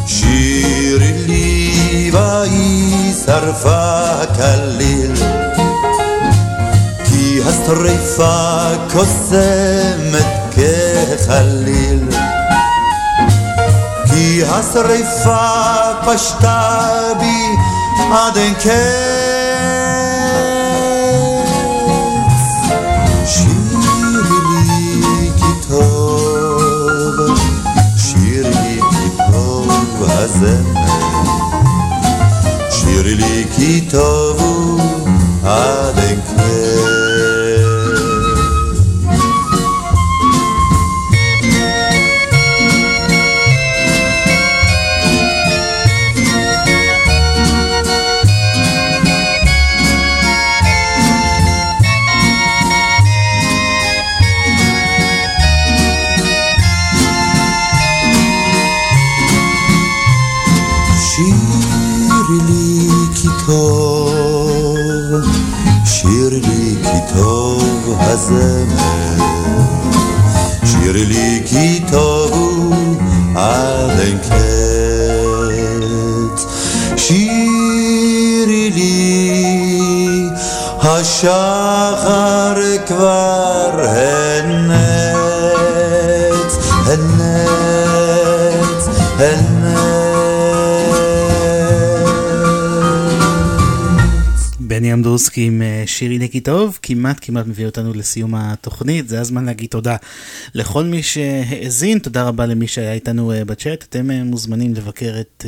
שירי לי ויהי שרפה כליל, כי השרפה קוסמת כחליל. כי השרפה פשטה בי עד אין קץ. הזמר, שירי לי כי טוב הוא עד אין שירי לי כי טוב הוא עד אין קץ. שירי לי השחר אמדורסקי עם אה, שירי נקי טוב, כמעט כמעט מביא אותנו לסיום התוכנית, זה הזמן להגיד תודה לכל מי שהאזין, תודה רבה למי שהיה איתנו אה, בצ'אט, אתם אה, מוזמנים לבקר את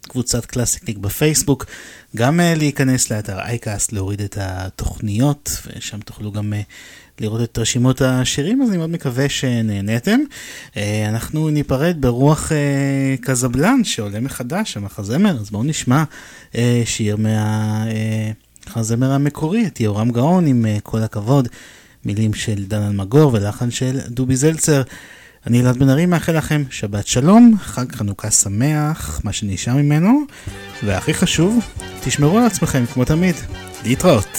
קבוצת קלאסיקניק בפייסבוק, גם להיכנס לאתר אייקאסט, להוריד את התוכניות, ושם תוכלו גם לראות את רשימות השירים, אז אני מאוד מקווה שנהניתם. אנחנו ניפרד ברוח קזבלן שעולה מחדש, המחזמר, אז בואו נשמע שיר מהמחזמר המקורי, את יהורם גאון עם אה, כל הכבוד, מילים של דן אלמגור ולחן של דובי זלצר. אני אלעד בן ארי מאחל לכם שבת שלום, חג חנוכה שמח, מה שנשאר ממנו, והכי חשוב, תשמרו על עצמכם כמו תמיד. להתראות.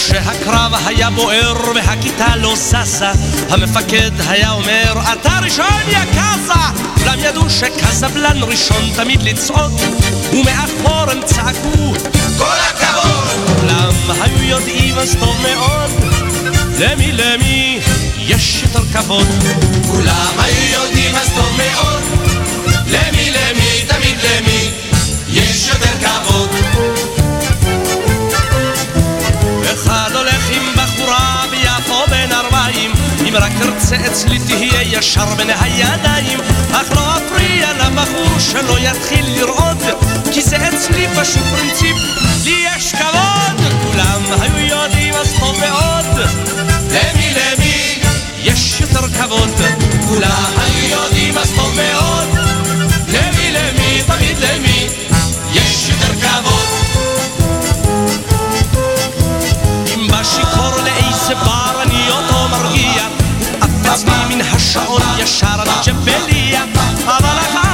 כשהקרב היה בוער והכיתה לא ששה, המפקד היה אומר, אתה ראשון יא קאזה! כולם ידעו שקזבלן ראשון תמיד לצעוד, ומאחור הם צעקו, כל הכבוד! כולם היו יודעים אז טוב מאוד, למי למי יש יותר כבוד. כולם היו יודעים אז טוב מאוד, למי למי תמיד למי יש יותר כבוד. שאצלי תהיה ישר בין הידיים. אך לא אפריע לבחור שלא יתחיל לרעוד כי זה אצלי פשוט פרינציפ, לי יש כבוד כולם היו יודעים אז טוב מאוד. למי למי יש יותר כבוד? כולם היו יודעים אז טוב מאוד. למי למי תמיד למי יש יותר כבוד. Od Jeszara do Ciempelia, a Walaka